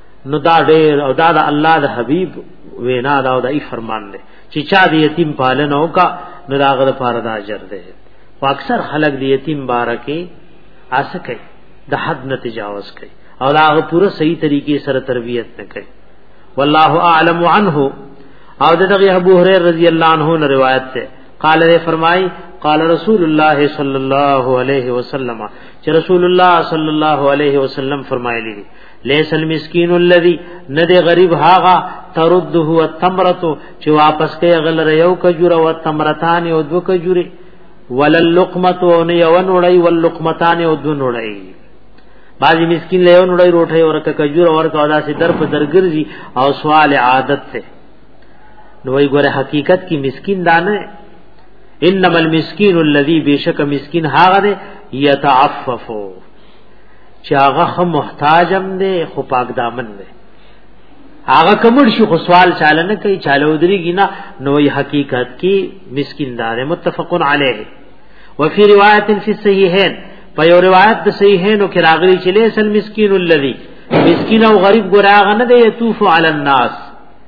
نو دا ډېر او دا د الله د حبيب وینا دا او دای فرمان دی چې چا د یتیم پالنه وکا نو دا غره پاره دا اجر دی او اکثر خلک د یتیم بارکه آسه کوي د حد نه تجاوز کوي او دا غره پوره صحیح طریقې سره تربیت نه کوي والله اعلم عنه او دغه ابو هريره رضی الله عنه نے روایت ہے قال نے فرمائی قال رسول الله صلی الله علیه وسلم چې رسول الله صلی الله علیه وسلم فرمایلی لیس المسکین الذی ند غریب هاغه ترد هو التمرتو چې واپس کې غلر یو کجوره او تمرتان او دو کجوره ولل لقمتو او نه یو نړی ول لقمتان او دو نړی بعضی مسکین له یو نړی روټه ورکه کجوره ورکه ادا سي در په درګرځي او سوال عادت ته نو وی ګوره حقیقت کې مسکین دانه انما المسکین الذی بشک مسکین هاغه یتعففو چې هغه خو محتاجم دی خو پاک دامن دی هغه کومړ شو خو سوال چاله نه کوي چاله ودرېږي نه نوې حقیقت کې مسکین دار متفقن علیه وفي روایت فی صحیحین په یو روایت د صحیحینو کې راغلی چې لیسل مسکین الذی مسکین او غریب ګراغ نه دی یتوف علی الناس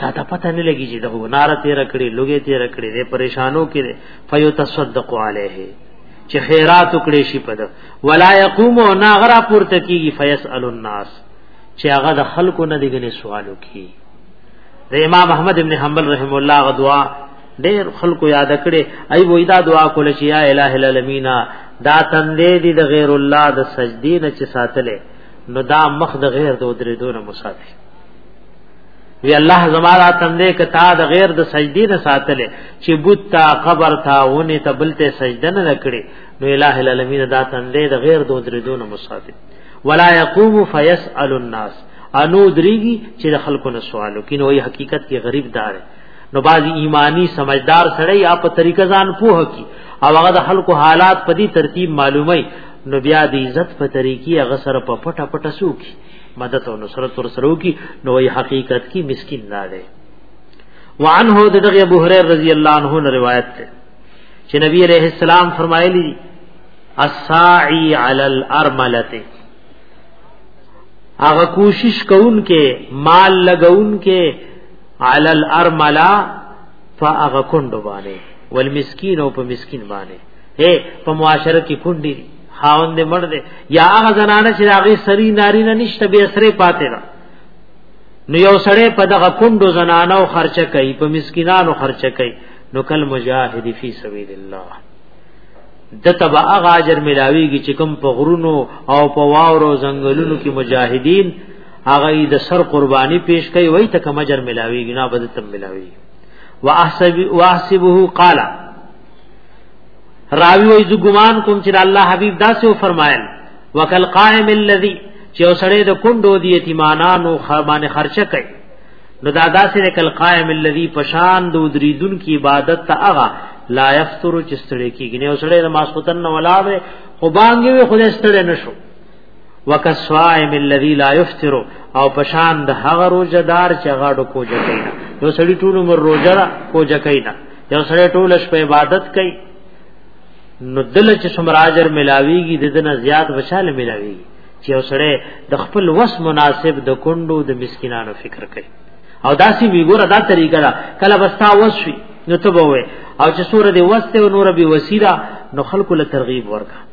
چاته پته نه لګی چې دغه نار تیر کړي لوګي تیر کړي دې پریشانو کې دې فیو تصدق علیه چې خیرات وکړي شي پد ولا یقوم ناغرا پورته کیږي فیسال الناس چې هغه د خلکو نه دیګنې سوالو کی د امام احمد ابن حنبل رحم الله غ دعا ډېر خلکو یاد کړي ای وای دا دعا کول چې یا الہ الالمین دا تندې دي د غیر الله د سجدي نه چې ساتلې نو دا مخ د غیر د درې دونه مسافر وی الله زما را تندې کتا د غیر د سجدی نه ساتلې چې بوت تا قبر تا ونی ته بلته سجده نه کړې نو الٰه العالمین دا تندې د غیر دو درې دو نه مساتې ولا یقوم فیسأل الناس انو دریږي چې د خلکو نه سوالو کینو ای حقیقت کې غریب دار نو باز ایمانی سمجدار سړی یا په طریقه ځان پوه کی او هغه د خلکو حالات په دې ترتیب معلومي نو بیا د عزت په طریقې هغه سره په پټه پټه سوکي مدد او نصرت ور سره کی نو ای حقیقت کی مسکین نه دی وعنه د دغه ابو هريره رضی الله عنه نه روایت ده چې نبی عليه السلام فرمایلی الساعي على الارمله هغه کوشش کوون کې مال لګون کې على الارمله فاغه کندو باندې والمسکین او په مسکین باندې اے په معاشره کې کونډي دي خاوند دې مړ دې یا هغه زنانه چې هغه سری ناری نه نشته به سره پاتې ده نو یو سړی په دغه کندو زنانو خرچه کوي په مسکینانو خرچه کوي نو کل مجاهد فی سبیل الله د تبا هغه اجر ملاویږي چې کوم په غرونو او په واورو ځنګلونو کې مجاهدین هغه د سر قربانی پیش کوي وای ته کوم اجر ملاویږي نه بدتم ملاویږي واحسب واحسبه قال راوی وای ز ګمان کوم چې الله حبیب داسې و فرمایل وکل قائم الذی چې وسړې د کندو دی یتیمانانو خربانه خرچه کوي نو دا داسې کل قائم الذی پشان د دریدون کی عبادت ته اغا لا یفتر چې ستړي کیږي نو سړی د ماسوتن نه ولاړ خو باندې خدای ستړي نشو وکصائم الذی لا یفطر او پشان د هغه روزدار چې غاډو کوجه کوي یو سړی ټول عمر روزه کوجه کوي نه یو سړی ټول شپه عبادت کوي نو دل چې سمراجر ملاویږي د دنه زیات وشاله ملاویږي چې یو سړی د خپل وس مناسب د کندو د مسکینانو فکر کوي او داسې ویګوره دا طریقه ده کله بستا وسوي نو ته به او چې سور دی وسته او نور به وسیرا نو خلکو له ترغیب ورکړه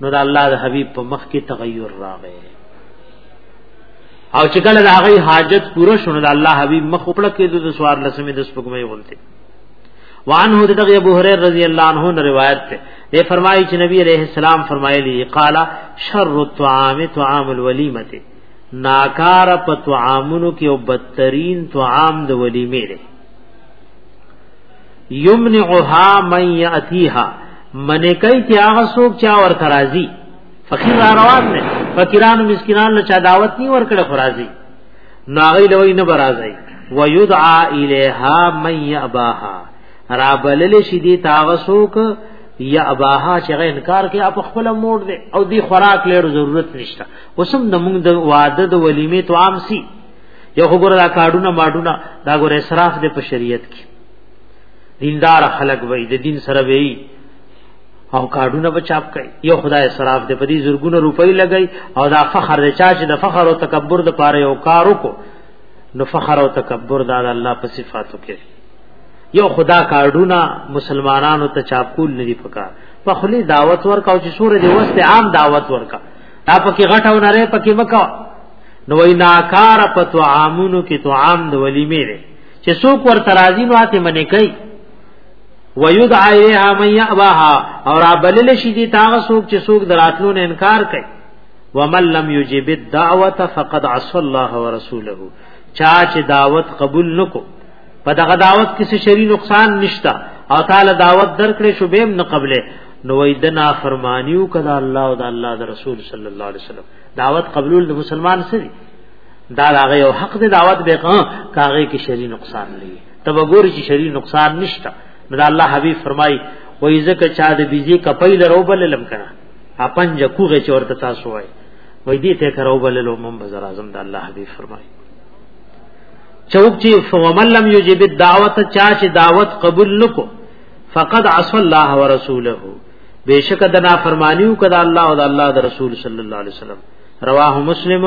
نو د الله د حبيب په مخ کې تغیر راغی او چې کله د هغه حاجت پوره شونه د الله حبيب مخ خپل کې د سوار لسمې د سپګمې غونته وعنه دغه ابو هريره رضی الله عنه نے روایت ته یہ فرمایي چې نبی عليه السلام فرمایلی قال شر الطعام طعام الولیمه ناکار په طعامونو کې او بدترین طعام د ولیمه یمنعها من یاتیها من کوي چې هغه څوک چې اور ترازی فقیر را روان نه فقیرانو مسکینان له چا دعوت نه ور کړه فرازی نو هغه لوی نه برازي ويدعا الیها من یباها را بلل شي دي تاغه څوک یا اباها چې غ انکار کوي اپ خپل موړ دی او دی خوراک لري ضرورت نشته وسم د موږ د واده د ولیمې تو عام سي یو وګوره دا کارونه ماډونه دا ګوره اسراف دی په شریعت کې دیندار خلق وای د دین سره وای او کارډونه بچاپ کوي یو خدای اسراف دی په دې زرګونو روپۍ لګای او دا فخر دی چې د فخر او تکبر د پاره یو کار وکړو نو فخر او تکبر دا د الله په صفاتو کې یو خدا کارډونه مسلمانانو ته چاپکول نه دی پکار په خلی دعوت ورکاو چې سورې دی وسته عام دعوت ورکا دا پکې غټاو نه رې پکې وکاو نو وای ناکار په طعامونو کې طعام د ولیمې دی چې څوک ور ترازی نو اته منې کوي ويدعى اليها من يأباها او را بلل شي دي تاغه څوک چې څوک دراتلو نه انکار کوي ومن لم يجب الدعوه فقد عصى الله ورسوله چا چې دعوت قبول نکو په دغه دعوت کې څه شری نقصان نشتا او تعالی دعوت درکړې شو به نه قبله نو وای د نافرمانیو کده الله او د الله د رسول صلی الله علیه وسلم دعوت قبول د مسلمان سره دا هغه یو حق دی دعوت به کاغه کې شری نقصان لري تب وګور چې شری نقصان نشته نو الله حبیب فرمای وای زکه چا د بیزی کپی لرو بل لم کړه اپن جکوغه چې ورته تاسو وای وای دې ته کرو بل لو مم بزر اعظم د الله حبیب فرمای چوک چې فومن لم یجب الدعوت چا چې دعوت قبول نکو فقد عصى الله ورسوله بیشک د نافرمانیو کده الله او د الله د رسول صلی الله علیه وسلم رواه مسلم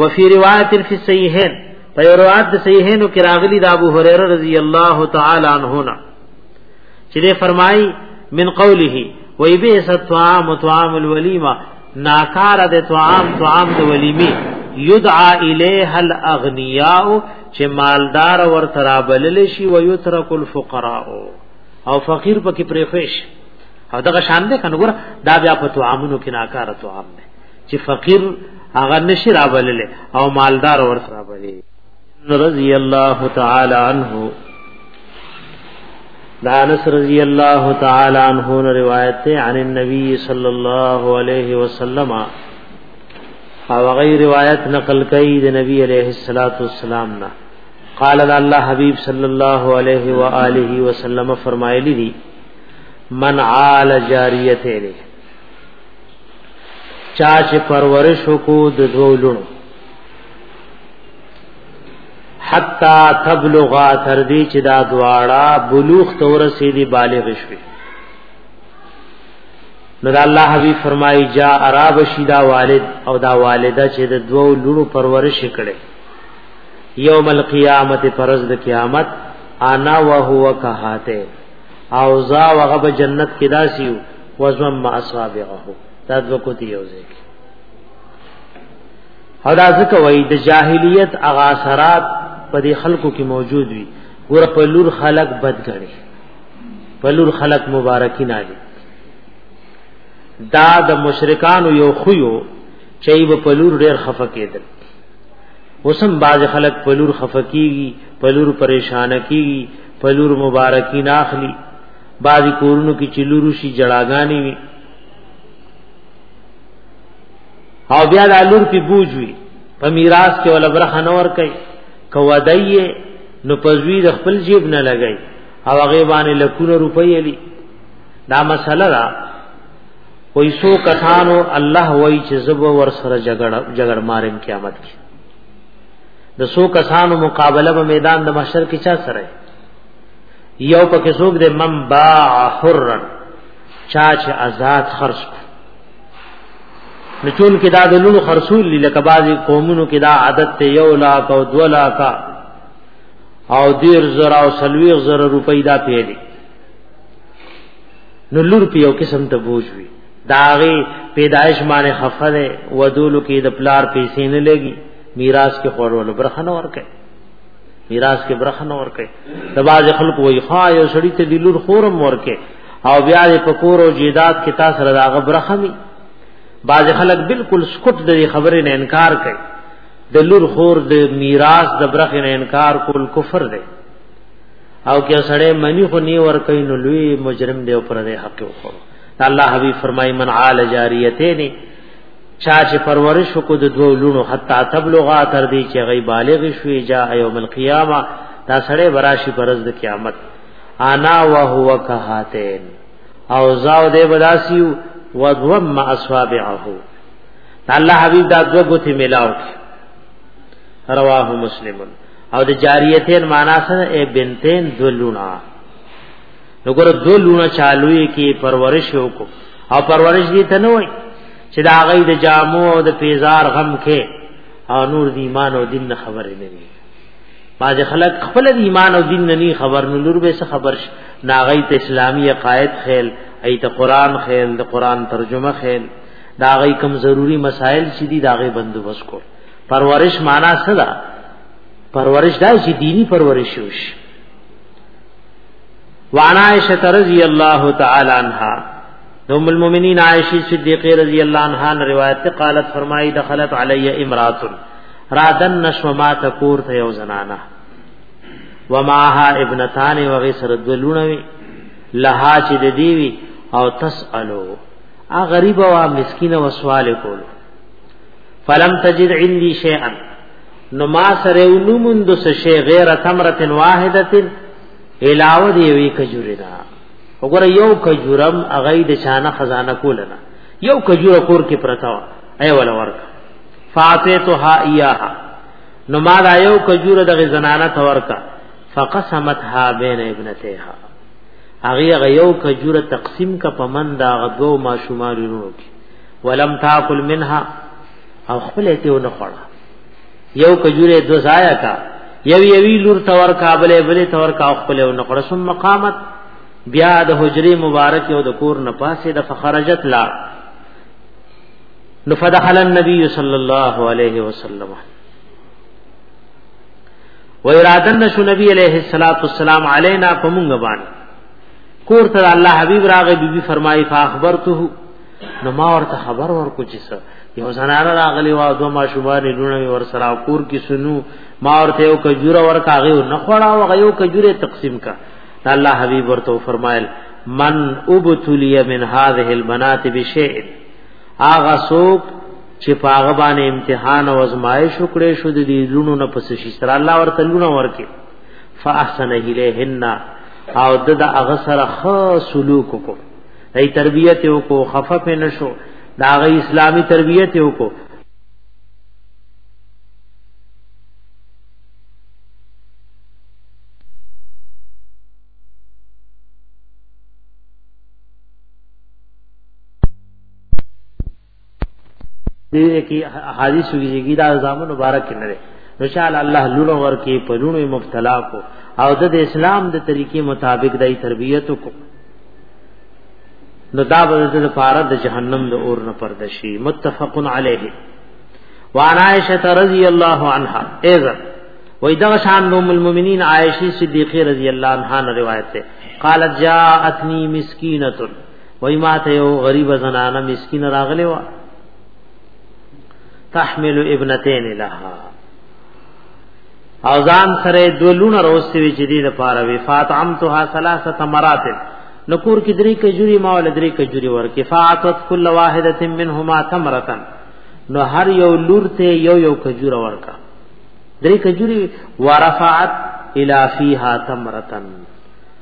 وفي روایت فی صحیحین په روایت د صحیحینو کې راغلی د ابو هريره رضی الله تعالی عنہ نه چې دې فرمایي من قوله وی به ستوام طعام الولیمه ناکار د طعام طعام د ولیمه یدعا الیه الاغنیاء چې مالدار ورته را بلل شي ويترک الفقراء او فقیر په کې پرېخوش او دغه شان ده کنه ګور دا بیا په توامنو کې ناکاره توام ده چې فقیر هغه نشي راولل او مالدار ور سره بلی رضی الله تعالی عنہ دانس رضی اللہ تعالی عنہ نے روایت ہے عن النبی صلی اللہ علیہ وسلم او غیر روایت نقل کئی دے نبی علیہ الصلوۃ والسلام نہ قال الله حبيب صلى الله عليه واله وسلم فرمایلی دي من عال جاریته نه چا چې پرورش کو د دوه لونو حتا تبلغا تر دې چې دا دواړه بلوغ تور سي دي بالغ شوي نو دا الله حبيب فرمایي جا عرب شي دا والد او دا والده چې د دوه لونو پرورش کړي یوم القیامت پرز د قیامت انا وهو کهاته او زا وغب جنت کې داسیو وزم ما اصحابغه دا د کو دی یوځه او دا ځکه وای د جاهلیت اغا اثرات په دې خلکو کې موجود وي ګور په لور خلق بد غړي په لور خلق مبارکي نه دي دا د مشرکانو یو خو یو چې په لور ډېر خفه کېدل وسم باز خلق پلور خفقیږي پلور پریشان کیږي پلور مبارکی ناخلی بعضی کورونو کې چلورو شي جړاګانی وي او بیا د لور په بوج وي په میراث کې ولا برخه نور کوي کوادای نو پزوی د خپل جیب نه لګي او هغه باندې لکونه روپۍ لري دا مسله ده وای سو کسانو الله وای چې زب ور سره جګړ جګړ مارم قیامت کې د سو کسانو مقابله په میدان د محشر کې چا سره یو پکې څوک د من باع حرن چا چې آزاد خرج نو چون کې دا د لونو خرصول لکه بعضی قومونو کې دا عادت ته یو لاک او دو لاک او دیر زرا او سلویر زرا روپۍ دا پیلي نو لور په یو قسم ته بوج وي داغي پیدایش باندې خفه ده ودولو کې د پلار پیسې نه لګي میراث کې خورولو برخه نه ورکه میراث کې برخه نه ورکه د باز خلکو وي خا یو سړی ته د لور خورم ورکه او بیا د پکور او جیدات کې تاسو سره داغه برخه می باز خلک بالکل سکوت د خبرې نه انکار کوي د لور خور د میراث د برخې نه انکار کول کفر دی او که سړی منی خو نی ور کوي نو لوی مجرم دی او پر دې حق وکړو الله حبیب فرمای من عال جاریتین چا چې پرورش کو د دوه لونو حتا تبلغا تر دې چې غي بالغ شوي جا یوم القیامه دا سړی براشي پرز د قیامت انا وهو کهاتین او زاو دې بداسیو وضم اصابعه الله حبیب دا دوه غوتی ملاو رواه مسلمون او د جاریتین معنا سره ای بنتین دلونا نو ګور دلونا چالوې کې پرورش وکړو او پرورش دي ته نه وای چې دا غي د جامو او د پیزار غم کې او نور د ایمان او دین نه خبر نه وي باز خلک خپل د ایمان او دین نه خبر نو نور به څه خبر ناغی ته اسلامی قائد خیل ایت قران خیل د قران ترجمه خیل دا غي کم ضروری مسائل چې دي دا غي بندوبس کول پرورش معنا څه ده پرورش دا چې دینی پرورش وشي وعن عائشة رضی اللہ تعالی عنہا دوم المؤمنین عائشہ صدیقہ رضی اللہ عنہا نے روایت تے قالت فرمائی دخلت علی امرات رادن نشو ما تکور تھے یو زنانا ومعها ابنتان وغسر دلونوی لها چې د دیوی او تسالو ا غریب او مسکین او سوال کولو فلم تجد عندي شيئا نو ما سره ونمون د شی غیر تمره واحده علاوه دی وی کجوره دا وګوره یو کجورم اغه د شانه خزانه کولنه یو کجوره کور کې پرتا و ای ول ورک فاتتها ایاها نو ما دا یو کجوره د زنانه تورکا فقسمتها بین ابنتها اغه یو کجوره تقسیم کا پمن دا غدو ما شمار ورو کې ولم تاکل منها او خپل ته ونه خړه یو کجوره دو ضایع کا یو یوی لور تور کابل بل تور کا خپل ونه خړه ثم مقامت بیا د حجری مبارک او د کور نه پاسه د فخرجت لا نفدخل النبی صلی الله علیه وسلم و ارادن نشو نبی علیہ الصلات والسلام علینا پمونګ باندې کور ته الله حبیب راغه بیبي فرمایي فاخبرته نو ما ورته خبر ورکو چې څه یو زنانه راغلی و دوه ماشومان لونه ور سره کور کې سنو ما ورته یو کجوره ورکاغه نه خړا و غيو کجوره تقسیم کا الله حبیب ورته فرمایل من ابتلی من هذه البنات بشیء اغه سوق چې پاغه باندې امتحان او ازمایش وکړې شو د دې لونو نه پس شي سره الله ورته لونه ورکه فاحسن الیهن او د هغه سره خاص سلوک کو دای تربیت یو کو خفف نشو دا غي اسلامی تربیت یو کو دې کې حدیث ویږي دا زامن مبارک نه لري نو شال الله لونو ورکی په لونو مبتلا کو او د اسلام د طریقې مطابق دای تربیت کو نو دا به د فارد د جهنم د اور نه پردشي متفق علیه وعن عائشه رضی الله عنها اذا وای دا شان نو المؤمنین عائشه صدیقه رضی الله عنها روایت ده قالت جاءتنی مسکینه وای ما ته یو غریب زنانه مسکین راغلی و تحمل ابنتین لها او ځان سره دولونه روستي وی چې دې لپاره وفات عمتها ثلاثه مرات نکور کې درې کجوري ما ول درې کجوري ورکې فاتت كل واحده منهما تمرتن نو هر یو لور ته یو یو کجور ورکا درې کجوري ورفعت الى فيها تمرتن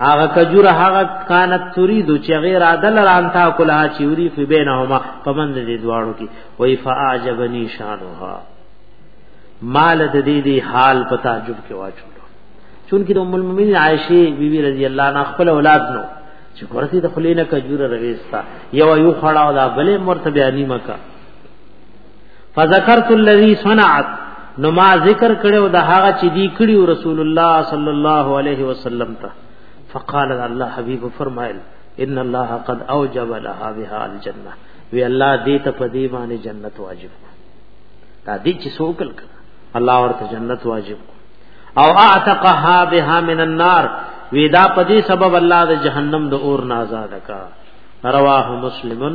هغه کجور هغه کانت تريد چې غیر عدل ران تا کلا چې وری فی بینهما پمند دې دواړو کې وای فاعجبنی شانها مال د دې دې حال په تعجب کې واچو چونکه د ام المؤمنین عائشه بیبي رضی الله عنها خپل اولاد نو چې ورته د خلینه کجور رويستا یو یو خړاو دا بلې مرتبه نیمه کا فذكرت الذي صنعت نو ما ذکر کړو د هغه چې دی کړیو رسول الله صلی الله علیه وسلم ته فقال الله حبیب فرمایل ان الله قد اوجب لها بها الجنه وی الله دې ته په دې باندې جنت واجب دا دې چې سوکل کړه الله ورته جنت واجب او اعتقها بها من النار وی دا په دې سبب الله د جهنم د اور نه آزاد کا رواه مسلمن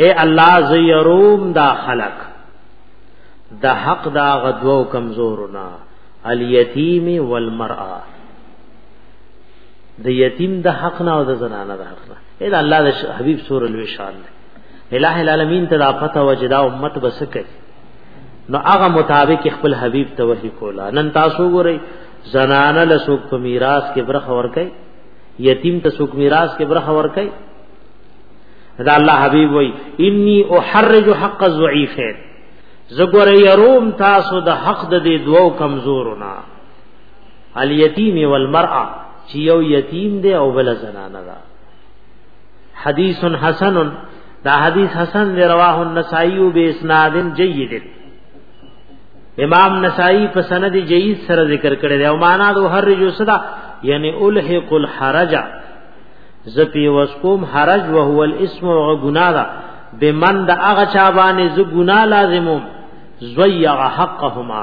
اے الله زیروم دا خلق د حق دا غدو کمزورنا الیتیم والمرأه د یتیم د حق نه او د زنانه د حق نه اے الله د حبیب سور الوی شان دی الہ العالمین ته دا پته وجدا امت بس کوي نو هغه مطابق خپل حبیب ته وحی کولا نن تاسو ګورئ زنانه لسوک په میراث کې برخه ورکړي یتیم ته څوک میراث کې برخه ورکړي دا الله حبیب وای انی احرج حق الضعیفین زګور یروم تاسو د حق د دې دوو کمزورنا الیتیم والمرأه چې یو یتیم دی او بل زنانه ده حدیث حسن دا حدیث حسن دی رواه النسائی به اسناد جید امام نسائی په سند جیز سره ذکر کړی دی او معنا د هر جو صدا یعنی الحق الحرج زپی وسکوم حرج وهو الاسم او گناه دا بمن د هغه چا باندې ز گناه لازمو زویع حقهما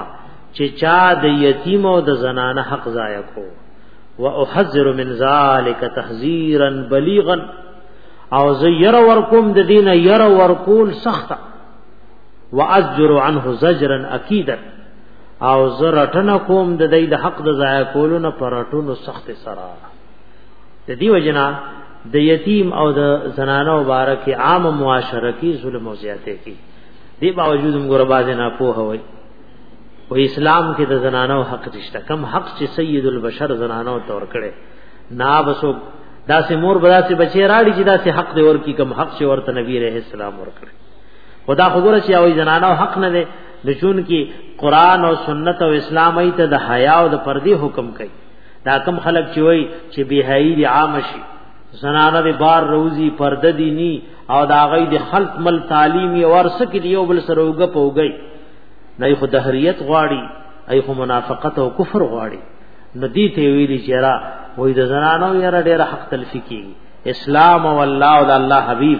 چې چا د یتیم او د زنانه حق ضایع کو واحذر من ذلک تحذیرا بلیغا او زیر ورکوم د دینه ير ورکول سخته وازجر عنه زجرا اكيدا او زه رټنه کوم د دې د حق د ضایع کولو نه پرټونو سخت سره د دې وجنا د یتیم او د زنانه مبارک عام معاشره کې ظلم او زیاته کې دی باوجود موږ باز نه پوه وای او اسلام کې د زنانه حق رښتا کم حق چې سید البشر زنانه تور کړي نا بسو داسې مور بداسې بچي راړي چې داسې حق دی ورکی کم حق چې ورته نبی رحم السلام ورکړي خدا خبره چې او زنانو حق نه دی د چون کې قران او سنت او اسلام ای ته د حیا او د پردي حکم کوي دا کم خلک چې وای چې بهای دي عام شي زنانه به بار روزي پرده دي ني او دا غي د خلق مل تعلیمي او ارس کې یو بل سره وګ پوګي نه خو دهریت غواړي ای خو منافقت او کفر غواړي ندی ته ویلی چې را وای د زنانو یې را ډېر حق تلفي کیږي اسلام او الله او الله حبیب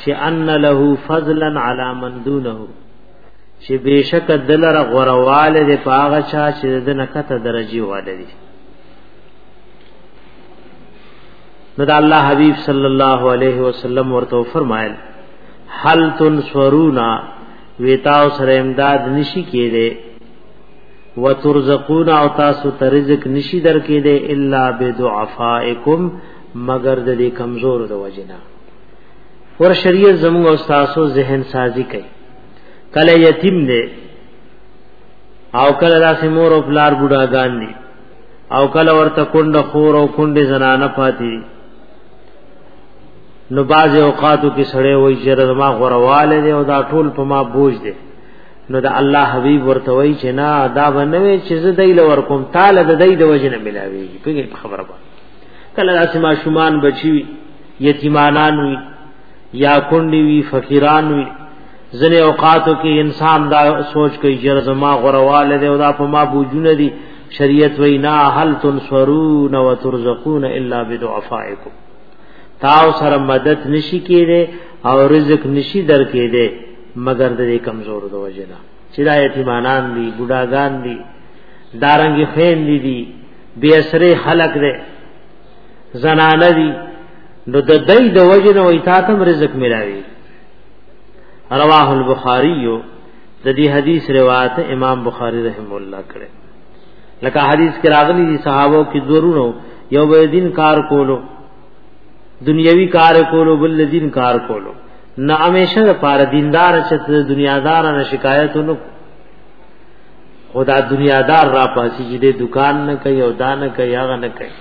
چې ان له فضلا علی من دونه چې بشک دلر غرواله د پاغه چا چې د نکته درجی واله دي نو د الله حبیب صلی الله علیه وسلم ورته فرمایل هل تنصرونا ویتاو سره امداد نشی کېده وترزقون او تاسو ترزق نشی درکې ده الا بدعفائکم مگر د دې کمزور د وجنا ور شریعت زموږ او تاسو ذهن سازي کوي کله یتیم دی او کله داسې مور او پلار بډاګان دي او کله ورته کونډه خور او کونډه زنانه پاتې دي نو باز اوقاتو کې سړې وای چې رما غرواله دی او دا ټول په ما بوج دی نو دا الله حبیب ورته وای چې نه دا بنوي چې زه دای لور کوم تعالی د دای د وجنه ملاوي په خبره باندې کله داسې ماشومان بچي وي یتیمانان وي یا کونډي وي فقیران وي ځنې اوقاتو کې انسان دا سوچ کوي چې زما غرواله دی او دا په ما بوجونه دي شریعت وینا هل تنصرون وترزقون الا بدعفائکم تاو سره مدد نشي کېده او رزق نشي در کېده مگر د کمزور د وجنه چې دا یتیمانان دي ګډاګان دي دارنګي خین دي دي بی اسره خلق دی زنانه دی نو د دای د وجه نه وای تا تم رزق ملاوي رواه البخاری د دې حدیث روایت امام بخاری رحم الله کړه لکه حدیث کې راغلي دي صحابه کې ضرورو یو به دین کار کولو دنیوي کار کولو بل دین کار کولو نه همیشه لپاره دیندار چې دنیادار نه شکایت ونکړي خدا دنیا دار را پاسی چې دې دکان نه کوي او دا نه کوي هغه نه کوي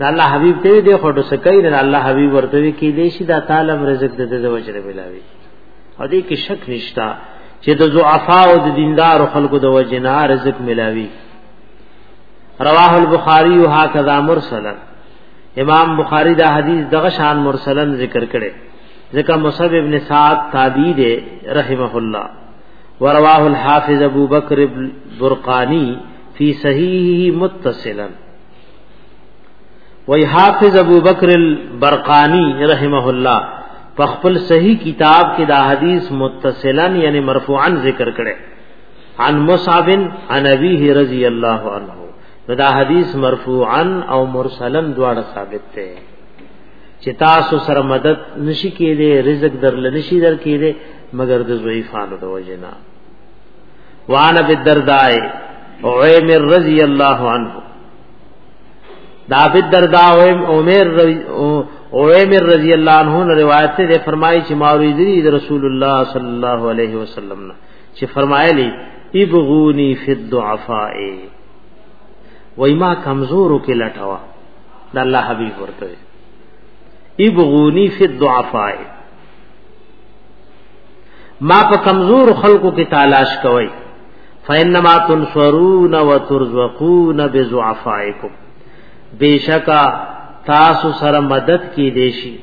دا الله حبیب ته دې خړو سکای نه الله حبیب ورته وی کې دې شي دا تعالی رزق دې د وجره ملاوي او دې کې شک نشتا چې د ضعفا او د دیندار خلکو د وجنا رزق ملاوي رواه البخاری او هکذا مرسلا امام بخاری دا حدیث دغه شان مرسلن ذکر کړي ځکه مصعب ابن سعد تابعی دی رحمه الله ورواه الحافظ ابو بکر برقانی فی صحیحه متصلا وی حافظ ابو بکر البرقانی رحمه الله په خپل صحیح کتاب کې دا حدیث متصلا یعنی مرفوعا ذکر کړي عن مصعب عن ابيه رضی الله عنه دا حدیث مرفوعا او مرسلا دواړه ثابت دي چې تاسو سره مدد نشي کېده رزق درل نشي در کېده مگر د ضعیفانو د وجنا وان ابي الدرداء عمر رضی الله عنه دا ابي الدرداء عمر عمر رضی الله عنه نے روایت سے فرمائی چې ماوریدی د رسول الله صلی الله علیه وسلم نے چې فرمایلی ابغونی فی الضعفاء وای ما کمزورو کې لټوا د الله حبیب ورته ابغونی فی الضعفاء ما په کمزور خلقو کې تلاش کوي فینما تنصرون وترزقون بضعفائکم بیشکا تاسو سره مدد کی دیشی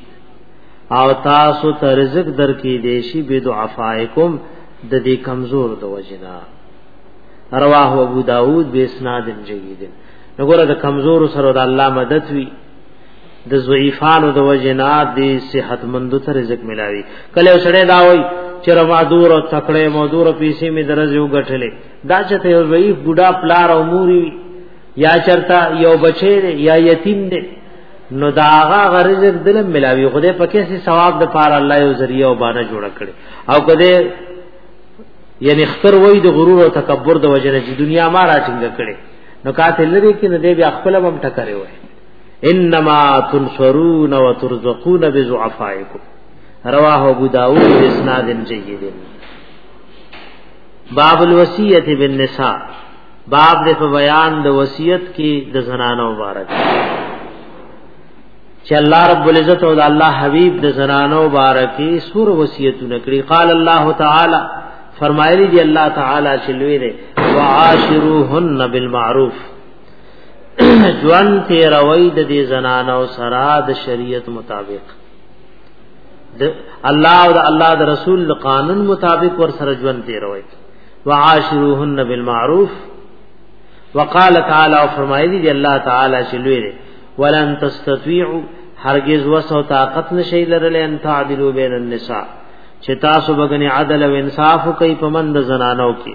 او تاسو ته رزق در کی دیشی بضعفائکم د دې کمزور د وجنا رواه ابو داود به اسناد جيد نګوره د کمزور سره د الله مدد وی د ضعیفانو د وجنا د صحت مند ته رزق ملاوي کله سړی دا وای چې رما دور او تکړه مو دور پیسې می درز یو غټلې دا چې ته ضعیف بوډا پلار او موري یا چرتا یو بچی یا یتیم دی نو دا هغه غرزق دل ملاوي خدای پکې سي ثواب د پار الله یو ذریعہ او باندې جوړ کړي او کده یعنی خطر وای د غرور او تکبر د وجنه چې دنیا ما راټینګ کړي نو کاته لري کې نه دی بیا خپل هم ټکرې وای انما تنصرون وترزقون بضعفائكم رواه ابو داود باسناد جيد باب الوصیت بالنساء باب د په بیان د وصیت کې د زنانو مبارک چې الله رب العزت او د الله حبیب د زنانو مبارکي سور وصیتونه کړی قال الله تعالی فرمایلی دی الله تعالی چې لوی دی وعاشروهن بالمعروف ژوند تیروي د دې زنانو سره د شریعت مطابق د الله او د الله د رسول قانون مطابق ور سره ژوند تیروي وعاشروهن بالمعروف وقال تعالی او فرمایلی دی الله تعالی چې لوی دی ولن تستطيعوا هرگز وسو طاقت نشي لرل ان تعدلوا بين النساء چې تاسو بګنی عدل او انصاف کوي په مند زنانو کې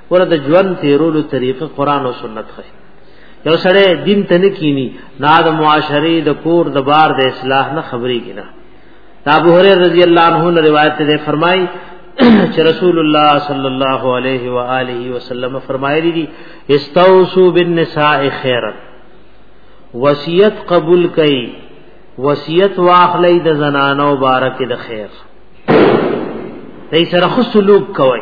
ورته ژوند تیرولو طریقه قران او سنت خي یو سره دین ته نه کینی نه د معاشري د کور د بار د اصلاح نه خبري کینا ابو هريره رضی الله عنه نے روایت ده فرمای چې رسول الله صلی الله علیه و آله وسلم فرمایلی دي استوصوا بالنساء خیرا وصیت قبول کئ وصیت واخلې د زنانو بارک د خیر دې سره خو سلوک کوئ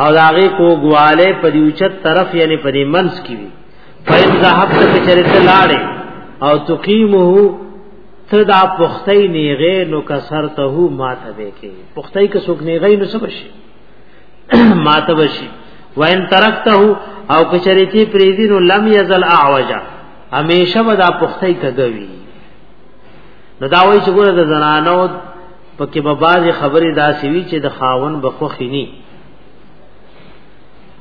او داغه کوګواله په دې اوچت طرف یعنی په دې منس کې وي فین ذهب ته چرته لاړې او تقیمه ته دا پختې نیغه نو کسرته ماته به کې پختې کې څوک نیغه نو څه بشي ماته بشي وین ترکته او کچریتی پریدی نو لم یزل اعوجا همیشه به دا پختې کګوي نو دا وایي چې ګوره د زنانو پکې به بعضې خبرې داسې وي چې د خاون به خوښې ني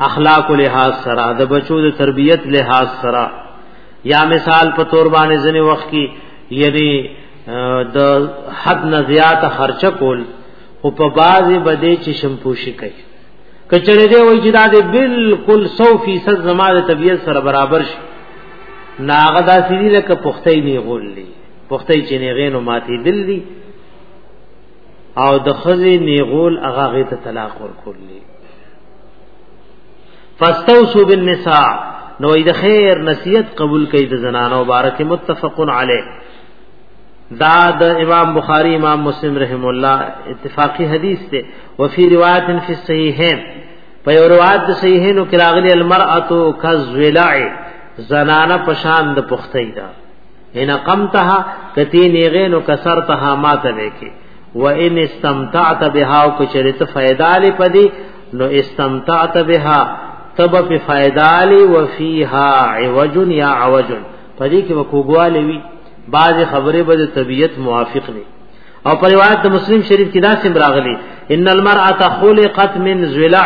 اخلاق و لحاظ سره د بچو د تربیت لحاظ سره یا مثال په تور باندې ځنې وخت کې یعنی د حد نه زیات خرچه کول او په بعضې بدې چې شمپوشي کوي کچره دی وای چې دا دې بالکل 100% زما د طبيعت سره برابر شي ناغه دا سړي لکه پخته نه غوللی پختې چې نیغینو ماتې دل دي او د خزې نیغول هغه غي ته طلاق ورکول دي فاستوصوا بالنساء نو د خیر نصیحت قبول کړي د زنانو مبارک متفقن علیه دا د امام بخاری امام مسلم رحم الله اتفاقی حدیث ته وفي روایت فی الصحیحین په یو روایت د صحیحین کې راغلی المرأه کذلع زنانه پشان د پختې ده ان قمتها کتی نیغه نو کسرتها ماته وکي و ان استمتعت بها او کچرت فائدہ لې پدی نو استمتعت بها تب په فائدہ لې وفيها عوج یا عوج پدی کې وکوګواله وی بعض خبره به طبیعت موافق نه او پر روایت د مسلم شریف کې دا سم راغلی ان المرأه خلقت من ضلع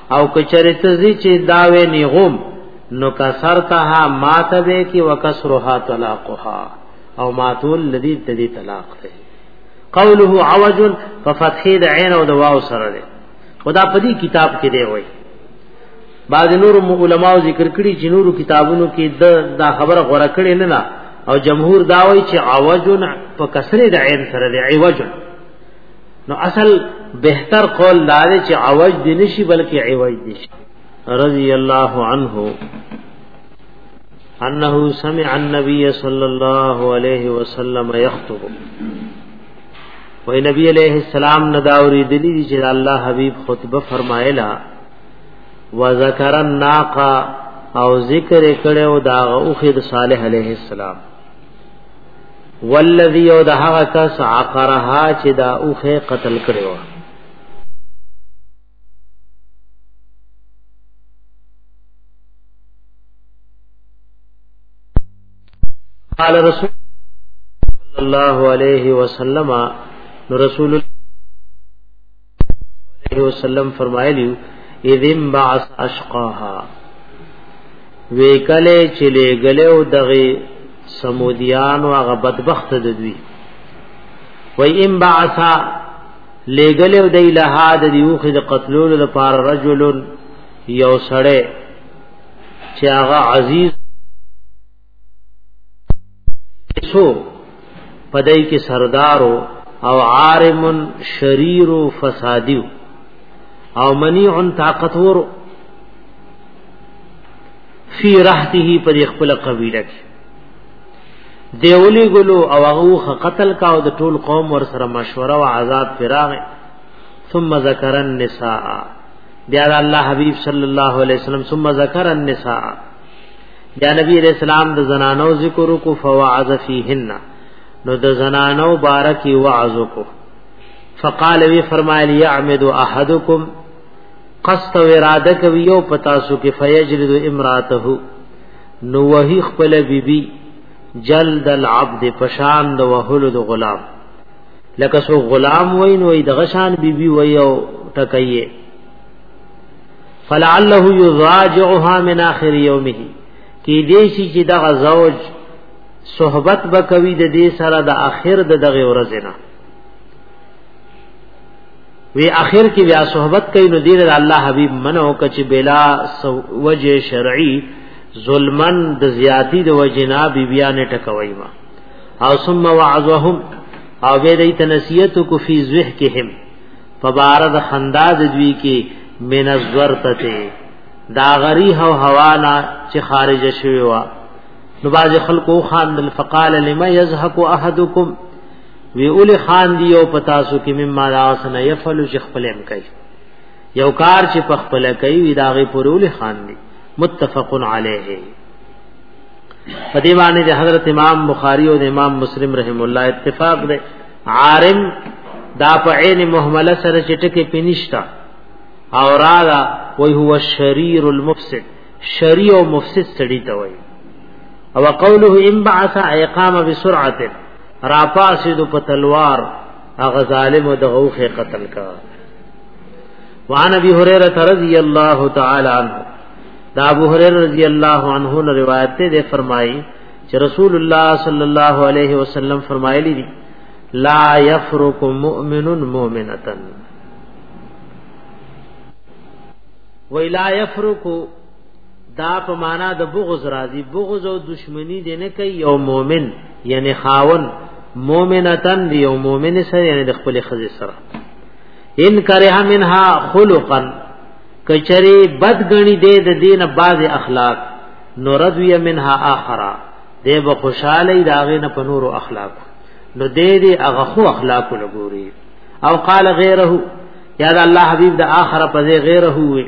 او کچره تزي چې داوې نیغم نو کسرتها ماتبه کې وکسرها طلاقها او ماتول لذي تدي طلاق ده قوله عوج ففتح د عین او د واو سره ده خدا په دې کتاب کې دی وای بعض نور علماء ذکر کړي چې نور کتابونو کې د دا خبره غوړه کړي نه نه او جمهور دا وای چې عوج په کسره د عین سره دی عوج نو اصل بهتر قول دا دی چې عوج دي نشي بلکې عوج دي شي رضی الله عنه انه سمع النبي صلى الله عليه وسلم يخطب وای نبی علیہ السلام نداوری دلی دی چې الله حبیب خطبه فرمایلا وذکر الناقه او ذکر کړو دا اوخد صالح علیہ السلام والذي او د هغه کس عقرها چې دا اوخه قتل کړو قال رسول الله عليه وسلم نو رسول الله علیه وسلم فرمایلی اذن بعث اشقاها ویکله چې لګله او دغه سمودیان او هغه بدبخت د دوی و ان بعث لګله او د الها د یوخ د قتلولو لپاره رجل یو سړی چې هغه عزیز سو پدای کې سردارو او عارم شریر و فسادیو او منیع طاقتور فی رحته پر خپل قبیله کې دیولی ګلو او هغه قتل کا او د ټول قوم ور سره مشوره او عذاب فراغ ثم ذکر النساء بیا الله حبیب صلی الله علیه وسلم ثم ذکر النساء یا نبی علیہ السلام د زنانو ذکر کو فوعظ فیهن نو د زنانو بارکی وعظ کو فقال وی فرمایل یعمد احدکم قصد و اراده کوي یو پتا سو کې فیجلد امراته نو وهی خپل بیبي بی جلد العبد پشان د وهلو د غلام لکه سو غلام وای نو د غشان بیبي بی وای او ټکایې فلعله یراجعها من اخر یومه کی دې شي چې دغه زوج صحبت بکوي د دې سره د اخر د دغه ورځې نه وی اخر کې بیا صحبت کوي نو دین الله حبیب منو کچ بلا وجه شرعي ظلمن د زیاتی د وجنا بی بیا نه ټکوي ما او ثم وعظهم او به دې تنسیت کو فی زه کهم فبارد خندا د دوی کې من الزرتته دا غری هو حوالا چې خارج شوی وا نو باز خلکو خان دل فقال لما يزهق احدكم وی اول خان دی او پتا سو کې مما راسن يفعل شیخ پلم کوي یو کار چې په خپل کوي وی داغه پرول خان دی متفق علیه په دی باندې حضرت امام بخاری او امام مسلم رحم الله اتفاق دی عارم دا په عین مهمله سره چټکه پینشتا او را دا وی هو شریر المفسد شری او مفسد سړی ته وی او قوله ان بعث اقام بسرعه را پاسید په تلوار هغه ظالم او دغه قتل کا وان ابي هريره رضی الله تعالی عنہ دا ابو هريره رضی الله عنه روایت ته فرمایي چې رسول الله صلی الله علیه وسلم فرمایلی دي لا یفرق مؤمن مؤمنه ویلا یفرق دا په معنا د بغض راضی بغض او دشمنی دی نه کوي یو مؤمن یعنی خاون مؤمنتن دی یو مؤمن سره یعنی د خپل خزه سره ان کرها منها خلقا کچری بد غنی دی د دینه بعض اخلاق نو رضوی منها اخرا دی به خوشاله دا غې نه په نور اخلاق نو دې دې هغه خو اخلاق لګوري او قال غیره یا دا الله حبیب دا اخر په دې غیره وي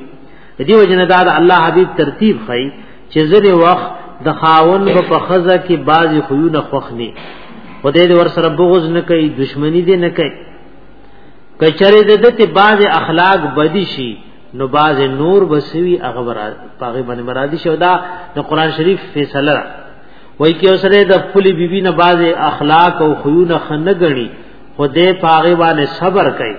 دې وجنه دا, دا الله حبیب ترتیب خي چې زره وخت د خاون په خزه کې بازي خيونه خوخني او دې ور سره بغض نه کوي دشمنی دې نه کوي کچره دې ته باز اخلاق بدی شي نو باز نور بسوی هغه برا پاغه باندې مرادي شو دا د قران شریف فیصله وای کې اوسره د خپل بیبي نه باز اخلاق او خيونه خنه غني خدای پاغه باندې صبر کوي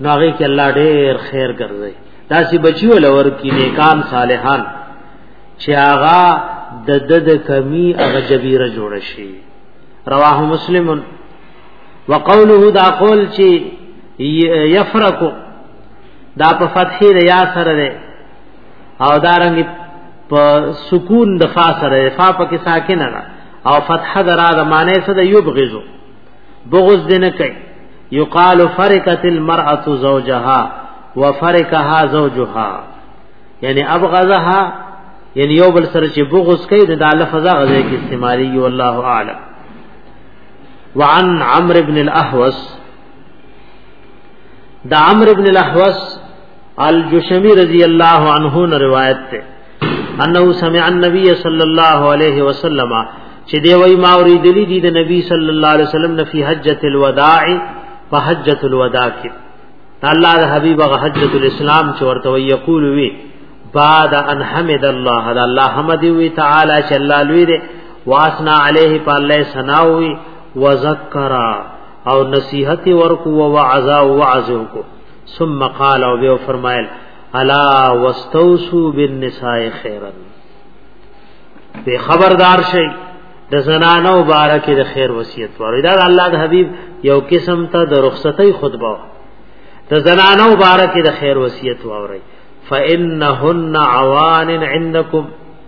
نو هغه کې الله ډېر خیر ګرځي دا سی بچي ولور کې نیکان صالحان چې هغه د د د کمی هغه جبیره جوړ شي رواه مسلم وقوله دا قول چې یفرق دا په فتح د یا سره ده او دا رنګ په سکون د فا سره ده فا پکې ساکنه ده او فتح درا د معنی سره ده یبغزو بغض دینه کوي یقال فرقت المرأه زوجها وفرقها زوجها یعنی ابغضها یعنی یو بل سره چې بغض کوي دا لفظه غزه کې استعمالي والله اعلم وعن عمرو بن الاحوص دا عمرو ابن الاحوص الجشمی رضی اللہ عنہ نے روایت تے انه سمع النبي صلی اللہ علیہ وسلم چې دی وای ما اوریدلی دی د نبی صلی الله علیه وسلم نه فی حجۃ الوداع په حجۃ الوداع کې الله د حبیب غ حجۃ الاسلام چې ورته وی یقول وی بعد ان حمد الله دا الله حمد وی تعالی چې الله لوی دی واسنا علیه په الله ثنا وی وذکرہ او نصیحت ورکو او وعظ او وعظ کو ثم قال او به فرمایل الا واستوصوا بالنساء خیرا به خبردار شئ د زنانو مبارک د خیر وصیت ورو دا الله د حبیب یو قسم ته د رخصتۍ خطبه د زنانو مبارک د خیر وصیت ورو فانهن عوان عندكم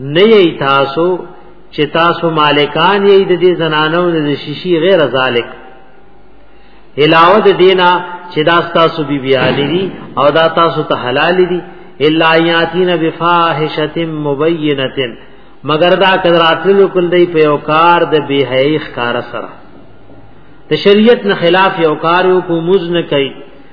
نه یی تاسو چې تاسو مالکان یی د دې زنانو د شیشي غیر ذالک علاوه د دینا چې دا تاسو بی بیالی دي او دا تاسو ته حلال دي الا یاتین بفاحشه مبینه مگر دا کدراتل کول دی په یو کار د بی حیخ کار سره د شریعت نه خلاف یو کار کو مز نه کوي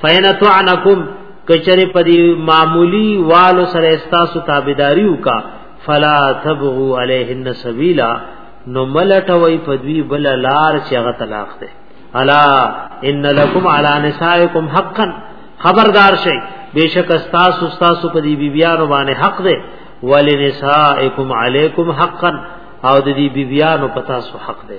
فین طعنکم کچره په دې معمولی والو سره استاسو تابعداري وکا فلا تبغوا علیهن سبیلا نو ملټ وای په دوی بل لار چې هغه طلاق ده الا ان لکم علی نسائکم حقا خبردار شئ بیشک استاس استاس په دې بیبیانو باندې حق ده ولنسائکم علیکم حقا او د دې بیبیانو پتا سو حق ده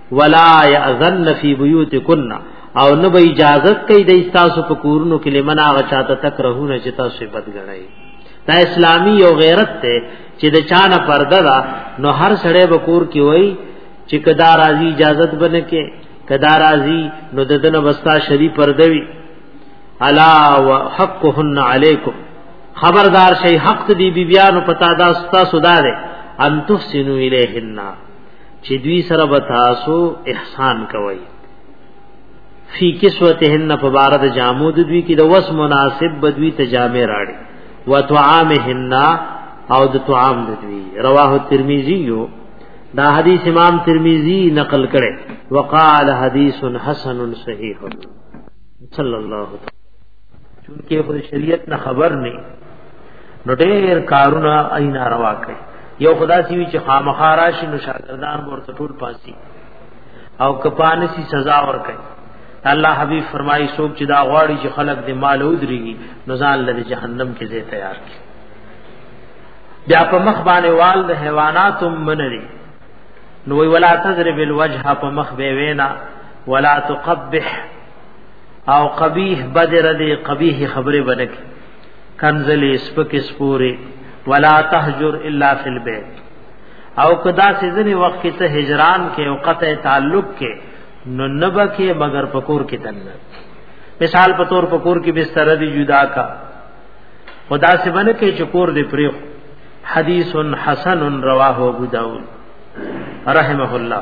ولا یاذن فی بیوتکنا او نه به اجازت کوي د تاسو په کورونو کې لمن هغه چاته تکرهونه چې تاسو بد غړی دا اسلامی او غیرت ته چې د چانه پرده دا نو هر سړی به کور کې وای چې کدا راضی اجازت بنه کې کدا راضی نو د دنه وستا شری پرده وی الا وحقهن علیکم خبردار شي حق دی بیبیانو پتا دا ستا سودا ده ان تحسنوا الیهن چې دوی سره به تاسو احسان کوئ فی کسوتهن فبارد جامو د دوی کې د وس مناسب بدوی ته جامې راړي و طعامهن او د طعام د دوی رواه ترمذی یو دا حدیث امام ترمذی نقل کړي وقال حدیث حسن صحیح صلی الله تعالی چونکه خو شریعت نه خبر نه نو ډېر کارونه اینا روا کوي یو خدا سی وی چې خامخا راشي نو شاګردان ورته ټول پاسي او کپانه سی سزا ور کوي الله حبیب فرمایي څوک چې دا غواړي چې خلق دې مال ودرېږي نو ځان له جهنم کې ځای تیار کړي بیا په مخ باندې وال د حیوانات منري نو وی ولا تضرب الوجه په مخ به وینا ولا تقبح او قبیح بد ردی قبیح خبره بنک کنزلی سپک سپوری ولا تهجر الا فی البیت او کدا سیزنی وخت کې ته هجران کې او قطع تعلق کې نو نبا کې مگر پکور کې دنه مثال په تور پکور کې بستر دی جدا کا خدا سے بن کې چکور دی پریو حدیث حسن رواه ابو داود رحمه الله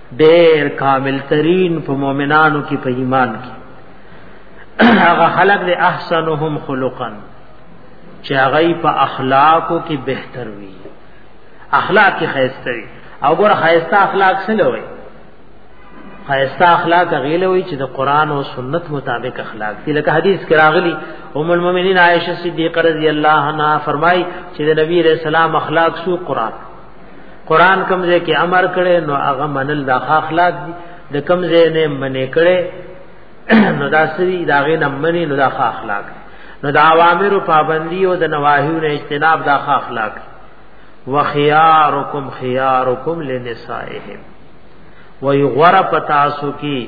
ډیر کامل ترین په مؤمنانو کې په ایمان کې هغه خلق د احسنهم خلقا چې هغه په اخلاقو کې بهتر وي اخلاق کې خیسته وي او ګور خیسته اخلاق څه لوي خیسته اخلاق غیله وي چې د قران او سنت مطابق اخلاق دي لکه حدیث کې راغلي ام المؤمنین عائشه صدیقه رضی الله عنها فرمایي چې د نبی رسول الله اخلاق سو قران قران کوم ځای کې امر کړي نو هغه منل د اخلاق دي د کوم ځای نه منې کړي نو دا سری دا غي نه منې نو د اخلاق نو د اوامر پابندي او د نواهی نه اجتناب د اخلاق وخيارکم خيارکم لنسائهم وی غور پتاسو کی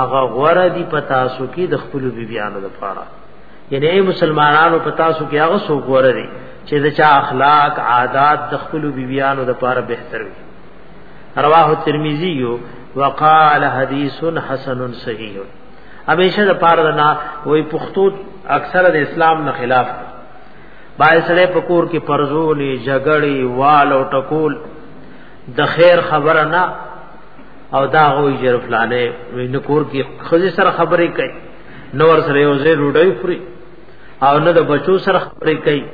اغا غور دی پتاسو کی د خپل بیبیانو لپاره یعنی مسلمانانو په تاسو کې هغه څوک ورري چې د چا اخلاق عادات د خپل بیبيانو د پاره بهتر وي رواه ترمذی وقال حدیث حسن صحیح همیشه د پاره نه وای پښتو اکثره د اسلام نه خلاف بای سره پکور کې پرزونی جګړې وال او ټکول د خیر خبره نه او دا غوي جرفلانه وینکور کې خزي سره خبرې کوي نور سره یو ځای روډي خوري او نه د بچو سره خبرې کوي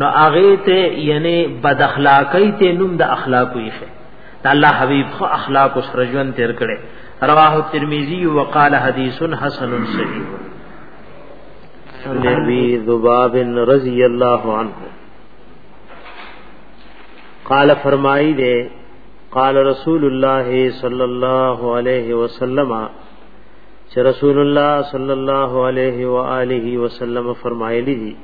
نو هغه ته یعنی بد اخلاقی ته نوم د اخلاق وي شه الله حبیب خو اخلاق او سره ژوند تیر کړي رواه ترمذی وقال حدیث حسن صحیح نبی ذباب رضی اللہ عنہ قال فرمائی دے قال رسول اللہ صلی اللہ علیہ وسلم چې رسول الله صلی الله علیه و آله وسلم فرمایلی دي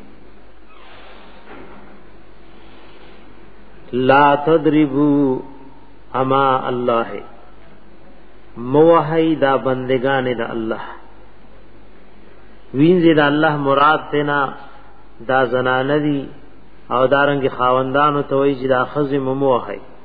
لا تدربوا اما الله موحی دا بندگان دا الله وینځي دا الله مراد تینا دا زنانه دي او دارنګ خاوندانو ته وی چې دا خزم موحی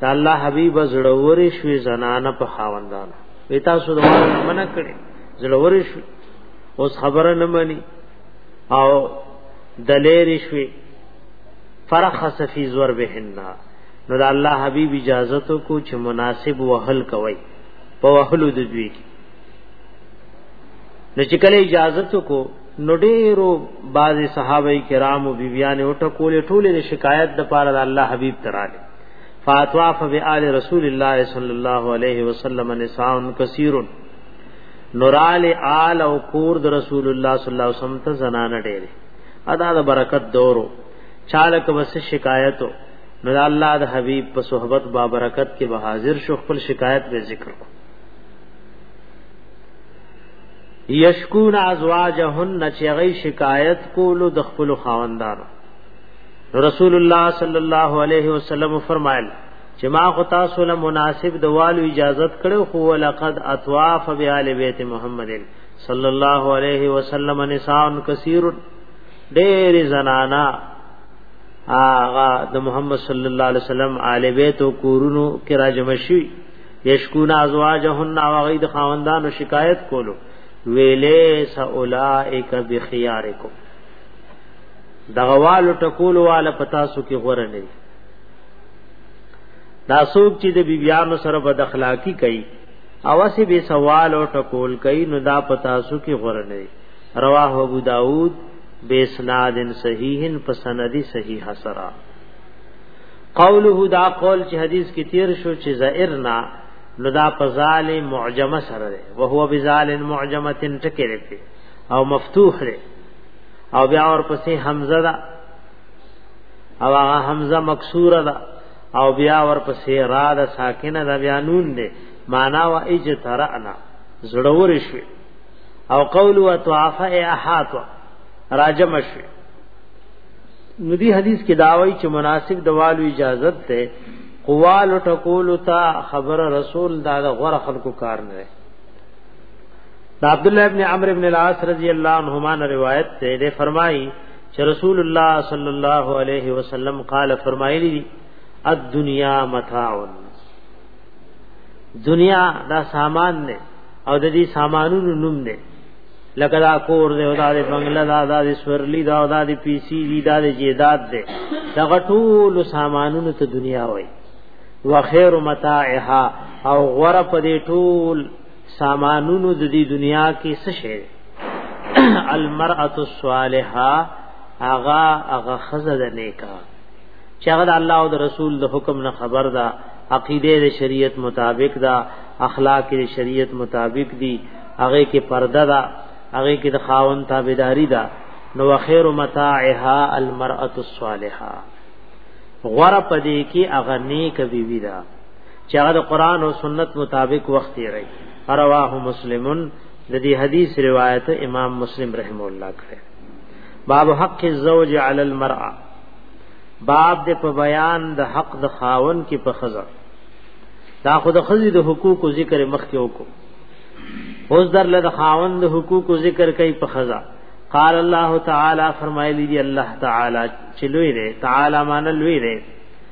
دا الله حبیب زړورې شوې زنانه په خاوندان وی تاسو د منع کړي زړورې شو اوس خبره نه مانی او دلیر شوې فرخ صفی زور بهن نو دا الله حبیب اجازه تو کو چې مناسب وهل کوي په وهلو د دوی کې نو چې کله اجازه تو کو نو ډیرو بعض صحابه کرامو بیبیانو ټکول ټوله شکایت د پاره د الله حبیب تراله فاطواف بآل رسول الله صلی الله علیه وسلم نساء کثیر نورال آل او کور د رسول الله صلی الله علیه وسلم ته زنان ډېر ادا د برکت دورو چالک وس شکایتو نو الله د حبیب په صحبت با برکت کې به حاضر شو خپل شکایت به ذکر کو یشکون ازواجهن چې غي شکایت کولو د خپل خاوندانو رسول الله صلی الله علیه وسلم فرمایل چې ما خو تاسو له مناسب د والو اجازه کړو خو لقد اطواف بیال بیت محمد صلی الله علیه وسلم نساء کثیر ډېر زنانا آغا د محمد صلی الله علیه وسلم آل بیت او کورونو کې راجم شي یشکون ازواجهن او غید خواندانو شکایت کولو ویلې ساولائک بخیارکم دغوالو ټکولو والا پتاسو کې غوره نه دا څوک چې د بیبيانو سره بد اخلاقی کوي او اسی به سوال او ټکول کوي نو دا پتاسو کې غوره نه رواه ابو داود بیسناد صحیح پسندی صحیح سرا قوله دا قول چې حدیث کې تیر شو چې زائرنا نو دا پزال معجمه سره ده او هو بزال معجمه ټکره او مفتوح ده او بیا اور پسې حمزه دا او هغه حمزه مکسوره دا او بیا ور پسې را دا ساکنه دا بیا نون دی معنا وا اجترعنا زړور شوي او قول و طواف احاط راجم شوي ندی حدیث کې داوی چې مناسب دوالو اجازه ده قوال ټکول تا خبر رسول دا غره خلکو کار نه دا عبد الله ابن عمرو ابن العاص رضی الله عنهما نے روایت ته دے فرمائی چې رسول الله صلی الله علیه وسلم قال فرمایلی دی الدنیا متاع دنیا دا سامان نه او د دې سامانونو نوم نه لکه دا کور دی او دا د بنگله دا دا د سورلی دا او دا د پی سی دی دا د جیداد دی دا ټول سامانونو ته دنیا وای وخیر متاعها او غره په دې ټول سامانونو د دې دنیا کې څه شي المرأه الصالحه اغا اغا خزد نیکا چې هغه د الله او د رسول د حکم نه خبر ده عقیده د شریعت مطابق ده اخلاق د شریعت مطابق دي هغه کې پرده ده هغه کې د خاون تابعداري ده نو خیر متاعها المرأه الصالحه غره پدې کې اغه نیک بیوی ده چې هغه د قران او سنت مطابق وخت یې رہی رواه مسلمون د دې حدیث روایت امام مسلم رحم الله کړه باب حق الزوج علی المرأه باب د په بیان د حق د خاون کې په خزر دا خود خزې د حقوق ذکر مخ کې وکړو اوس در لد خاون د حقوق ذکر کوي په خزر قال الله تعالی فرمایلی دی الله تعالی چلوې دی تعالی مان لوی دی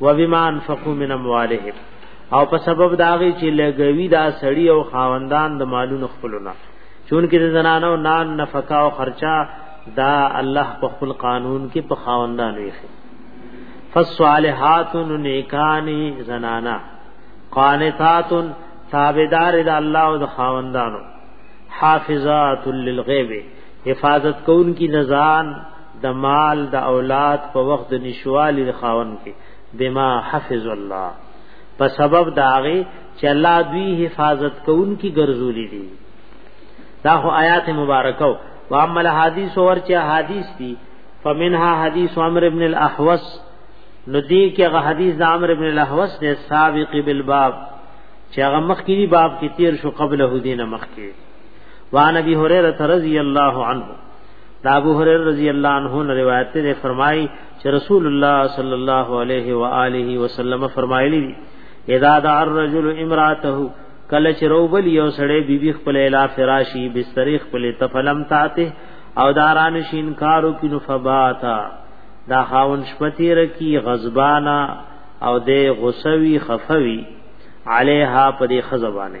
و بما انفقوا من اموالهم او په سبب داغي چې لګوي دا سړی او خاوندان د مالونو خپلونه چونکه د زنانو نان نفقه او خرچا دا الله په خپل قانون کې په خاوندانو یې فالصالحات نیکانی زنانا قانتات تابعدار د الله او د خاوندانو حافظات للغیب حفاظت کون کی نزان د مال د اولاد په وخت د نشوالي خاون کې بما حفظ الله په سبب داغه چې الله دوی حفاظت کون کی ګرځولې دي دا خو آیات مبارکه او عمل حدیث اور چې حدیث دي فمنها حدیث عمرو ابن الاحوص ندی کې هغه حدیث د عمرو ابن الاحوص نه سابق بالباب چې هغه مخکې باب کې تیر شو قبل هدینه مخکې وان ابي هريره رضی الله عنه دا ابو هريره رضی الله عنه نے روایت ته فرمایي چې رسول الله صلی الله علیه و آله وسلم فرمایلی دي اذا دعا الرجل امراته کله چې روبل یو سړی بیبي خپل اله فراشي بستر خپل تفلم تاته او داران شین کارو کینو فباتا دا خاون شپتی رکی غضبانا او دے غسوی خفوی علیها پدی خزبانه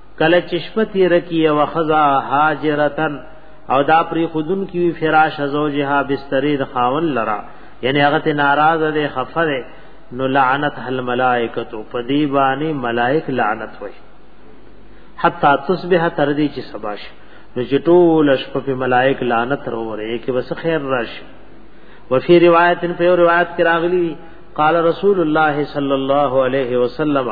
کله چې شپه تیر کی او خزا هاجرتن او دا پری خودن کی فراش زوجها بستری د خاون لرا یعنی هغه ته ناراض ده خفه ده نو لعنت هل ملائکتو پدی باندې ملائک لعنت وای حتا تصبح تر دې چې سباش نو چې ټول شپه په ملائک لعنت وروره کې بس خیر راش وفي روایت په روایت کې راغلی قال رسول الله صلی الله علیه وسلم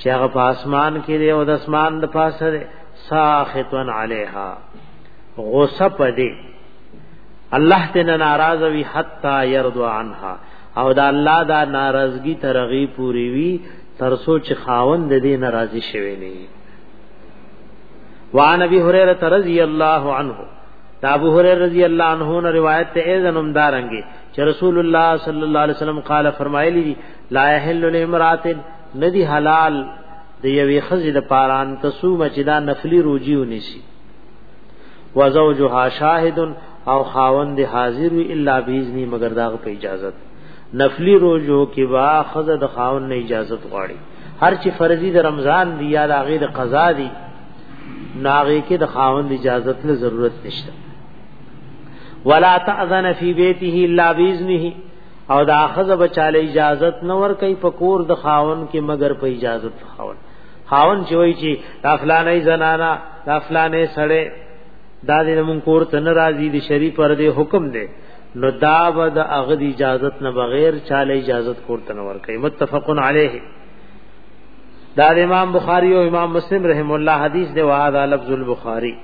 چې هغه په اسمان کې دی او د اسمان د پاسه دی ساختن علیها غصه پدې الله ته ناراض وي حتا يرضى عنها او دا الله دا ناراضگی ترغی پوری وی ترسو چې خاوند دې ناراضي شوی نه وعن ابي هريره رضي الله عنه دا ابو هريره رضی الله عنه نے روایت ته اذنم دارنګي چې رسول الله صلی الله علیه وسلم قال فرمایلی لا يحل لامرات ندی حلال د یوې خزې د پاران تسوم چې دا نفلی روجی ونیسی وزوجها شاهد او خاوند حاضر وی الا باذنی مگر دا په اجازه نفلی روزو کې وا خزه د خاوند نه اجازه غواړي هر چې فرضی د رمضان دی یا د غیر قضا دی ناغه کې د خاوند اجازه له ضرورت نشته ولا تاذن فی بیته الا باذنه او دا اخذ بچاله اجازت نه ور کوي په کور د خاون کې مگر په اجازه خاون خاون چې وایي چې دا فلانې زنانا دا فلانې سړې دا دې مون کور ته ناراضي دي شری پر دې حکم دی نو دا به د اغد اجازت نه بغیر چاله اجازت کور ته نه ور کوي متفقن علیه دا امام بخاری او امام مسلم رحم الله حدیث دی وهذا لفظ البخاری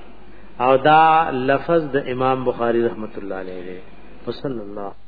او دا لفظ د امام بخاری رحمت الله علیه وسلم الله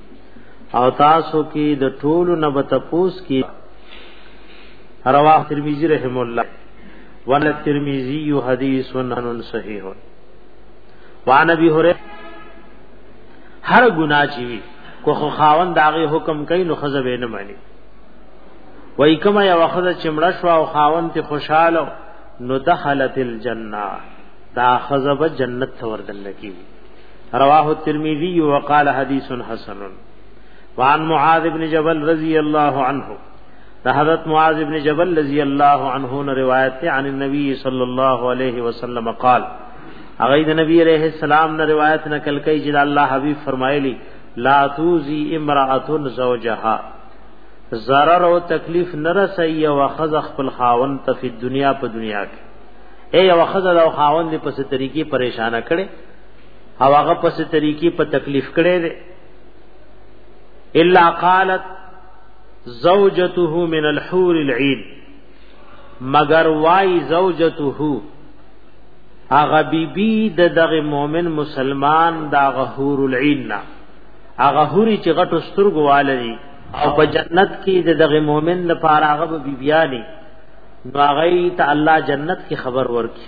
او تاسو کې د ټولو نه به تپوس کی رواه ترمذی رحم الله ول ترمذی حدیث حسن صحیح وعن ابي هريره هر ګناه چی وی کو خو خاوند داغه حکم کوي نو خزه به نه مانی وای کما یا وخت چمړه شو او خاوند ته خوشاله نو دخلت الجنه دا خزه به جنت ته وردل کی رواه الترمذي وقال حديث حسن وعن معاذ بن جبل رضی الله عنه دا حضرت معاذ بن جبل رضی الله عنه نے روایت تے عن النبی صلی اللہ علیہ وسلم قال اغی دا نبی علیہ السلام نے روایت نقل کئی جدا اللہ حبیب فرمائلی لا توزی امرأة زوجها ضرر او تکلیف نرسی او خذ خپل خاون ته په دنیا په دنیا کې اے او خذ او خاون دې په ستريکی پریشان کړي او هغه پس طریقې په تکلیف کړي دي الا قالت زوجته من الحور العين مگر وای زوجته اغه بیبی د دغه مؤمن مسلمان دا غهور العين نا اغه حوري چې غټو سترګو والي او په جنت کې د دغه مؤمن لپاره هغه بیبیانی نو هغه ته الله جنت کی خبر ورکړي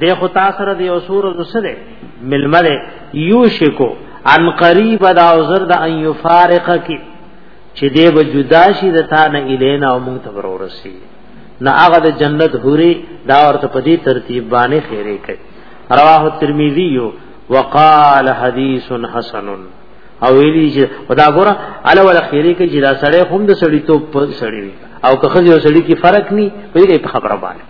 دی خو تا سره دی اسور رسله ململ یوشکو ان قریب دا عذر د ان یفارق کی چې دی به جدا شي د تا نه الینا او مونږ ته ورورسی نه هغه د جنت حوري دا ورته په دې ترتیب باندې خیره کوي رواه ترمذی یو وقال حدیث حسن او ویلی چې خدا ګوره الا ول خیره کوي چې دا سړی هم د سړی تو په سړی او که خځه سړی کې فرق ني په دې خبره باندې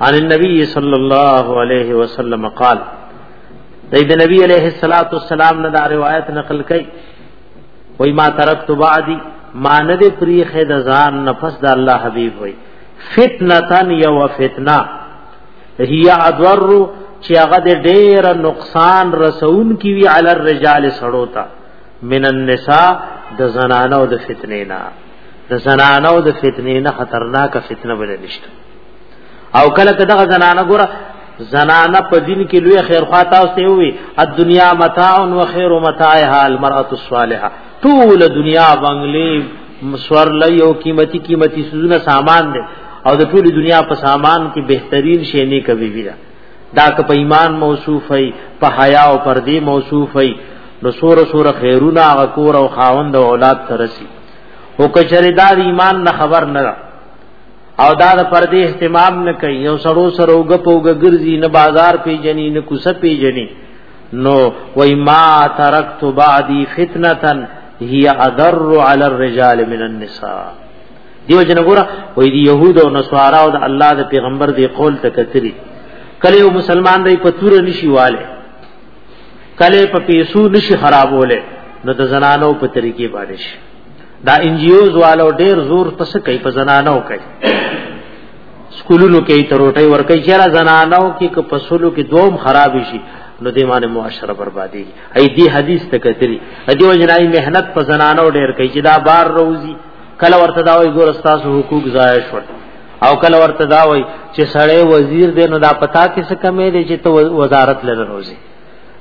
عن النبي صلى الله عليه وسلم قال د نبی علیہ الصلات والسلام نه دا روایت نقل کړي وای ما ترکت بعدی ما نه دې پری خد ځان نفس د الله حبیب وای فتنتن یو فتنه هي ادور چې هغه د ډېر نقصان رسون کی وی علی الرجال سړو تا من النساء د زنانو د فتنې نه د زنانو د فتنې نه خطرناک فتنه بل نشته او کله کدا زنانه ګره زنانه په دین کې لوی خیر خوا تاسو ته وي الدنیا متاع و خیر متاعها المرأه الصالحه ټول دنیا بنگلې مسور لایو قیمتي قیمتي سونه سامان دي او د ټول دنیا په سامان کې بهترین شی نه کوي ویرا دا که په ایمان موصوف وي په حیا او پردي موصوف وي نو سور سور خیرونه غکور او خاوند او اولاد ترسي او کچریدار ایمان نه خبر نه او دا د پردې اهتمام نه کوي یو سړو سره وګ پوګ ګرځي نه بازار پی جنی نه کوسه پی جنی نو وای ما ترکت بعدی فتنه هي اضر علی الرجال من النساء دیو جن ګور وای دی يهود او نصارا او د الله د پیغمبر دی قول ته کتلی کله یو مسلمان دی په تور نشي والے کله په پیسو نشي خرابوله نو د زنانو په طریقې باندې شي دا انجیوز والو ډیر زور پس کوي په زنانو کوي سکولونو کې تروټي ور کوي چې را زنانو کې که پسولو کې دوم خراب شي نو دې باندې معاشره بربادي اي دې حدیث ته کتري دې وجنای مهنت په زنانو ډیر کوي چې دا بار روزي کله ورته دا وي ګور استاسو حقوق ضایع شو او کله ورته دا وي چې سړی وزیر دې نو دا پتا کې څه کمې دي چې ته وزارت لره روزي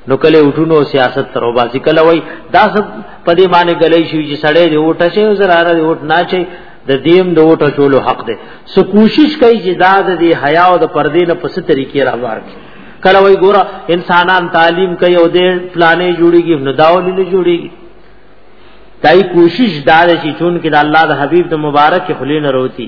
نو کله وټونو سیاست تر وباسي کله وای دا سب په دې باندې غلې شي چې سړې دی وټه شي زراره دی وټ نه شي د دیم د وټه چولو حق دی سو کوشش کوي چې دا د حیا او د پردې نه پس طریقې راوار کی کله وای ګوره انسانان تعلیم کوي او دې پلانې جوړيږي نو داولې نه جوړيږي دای کوشش دا چې چون کې د الله د حبیب د مبارک خلینو وروتي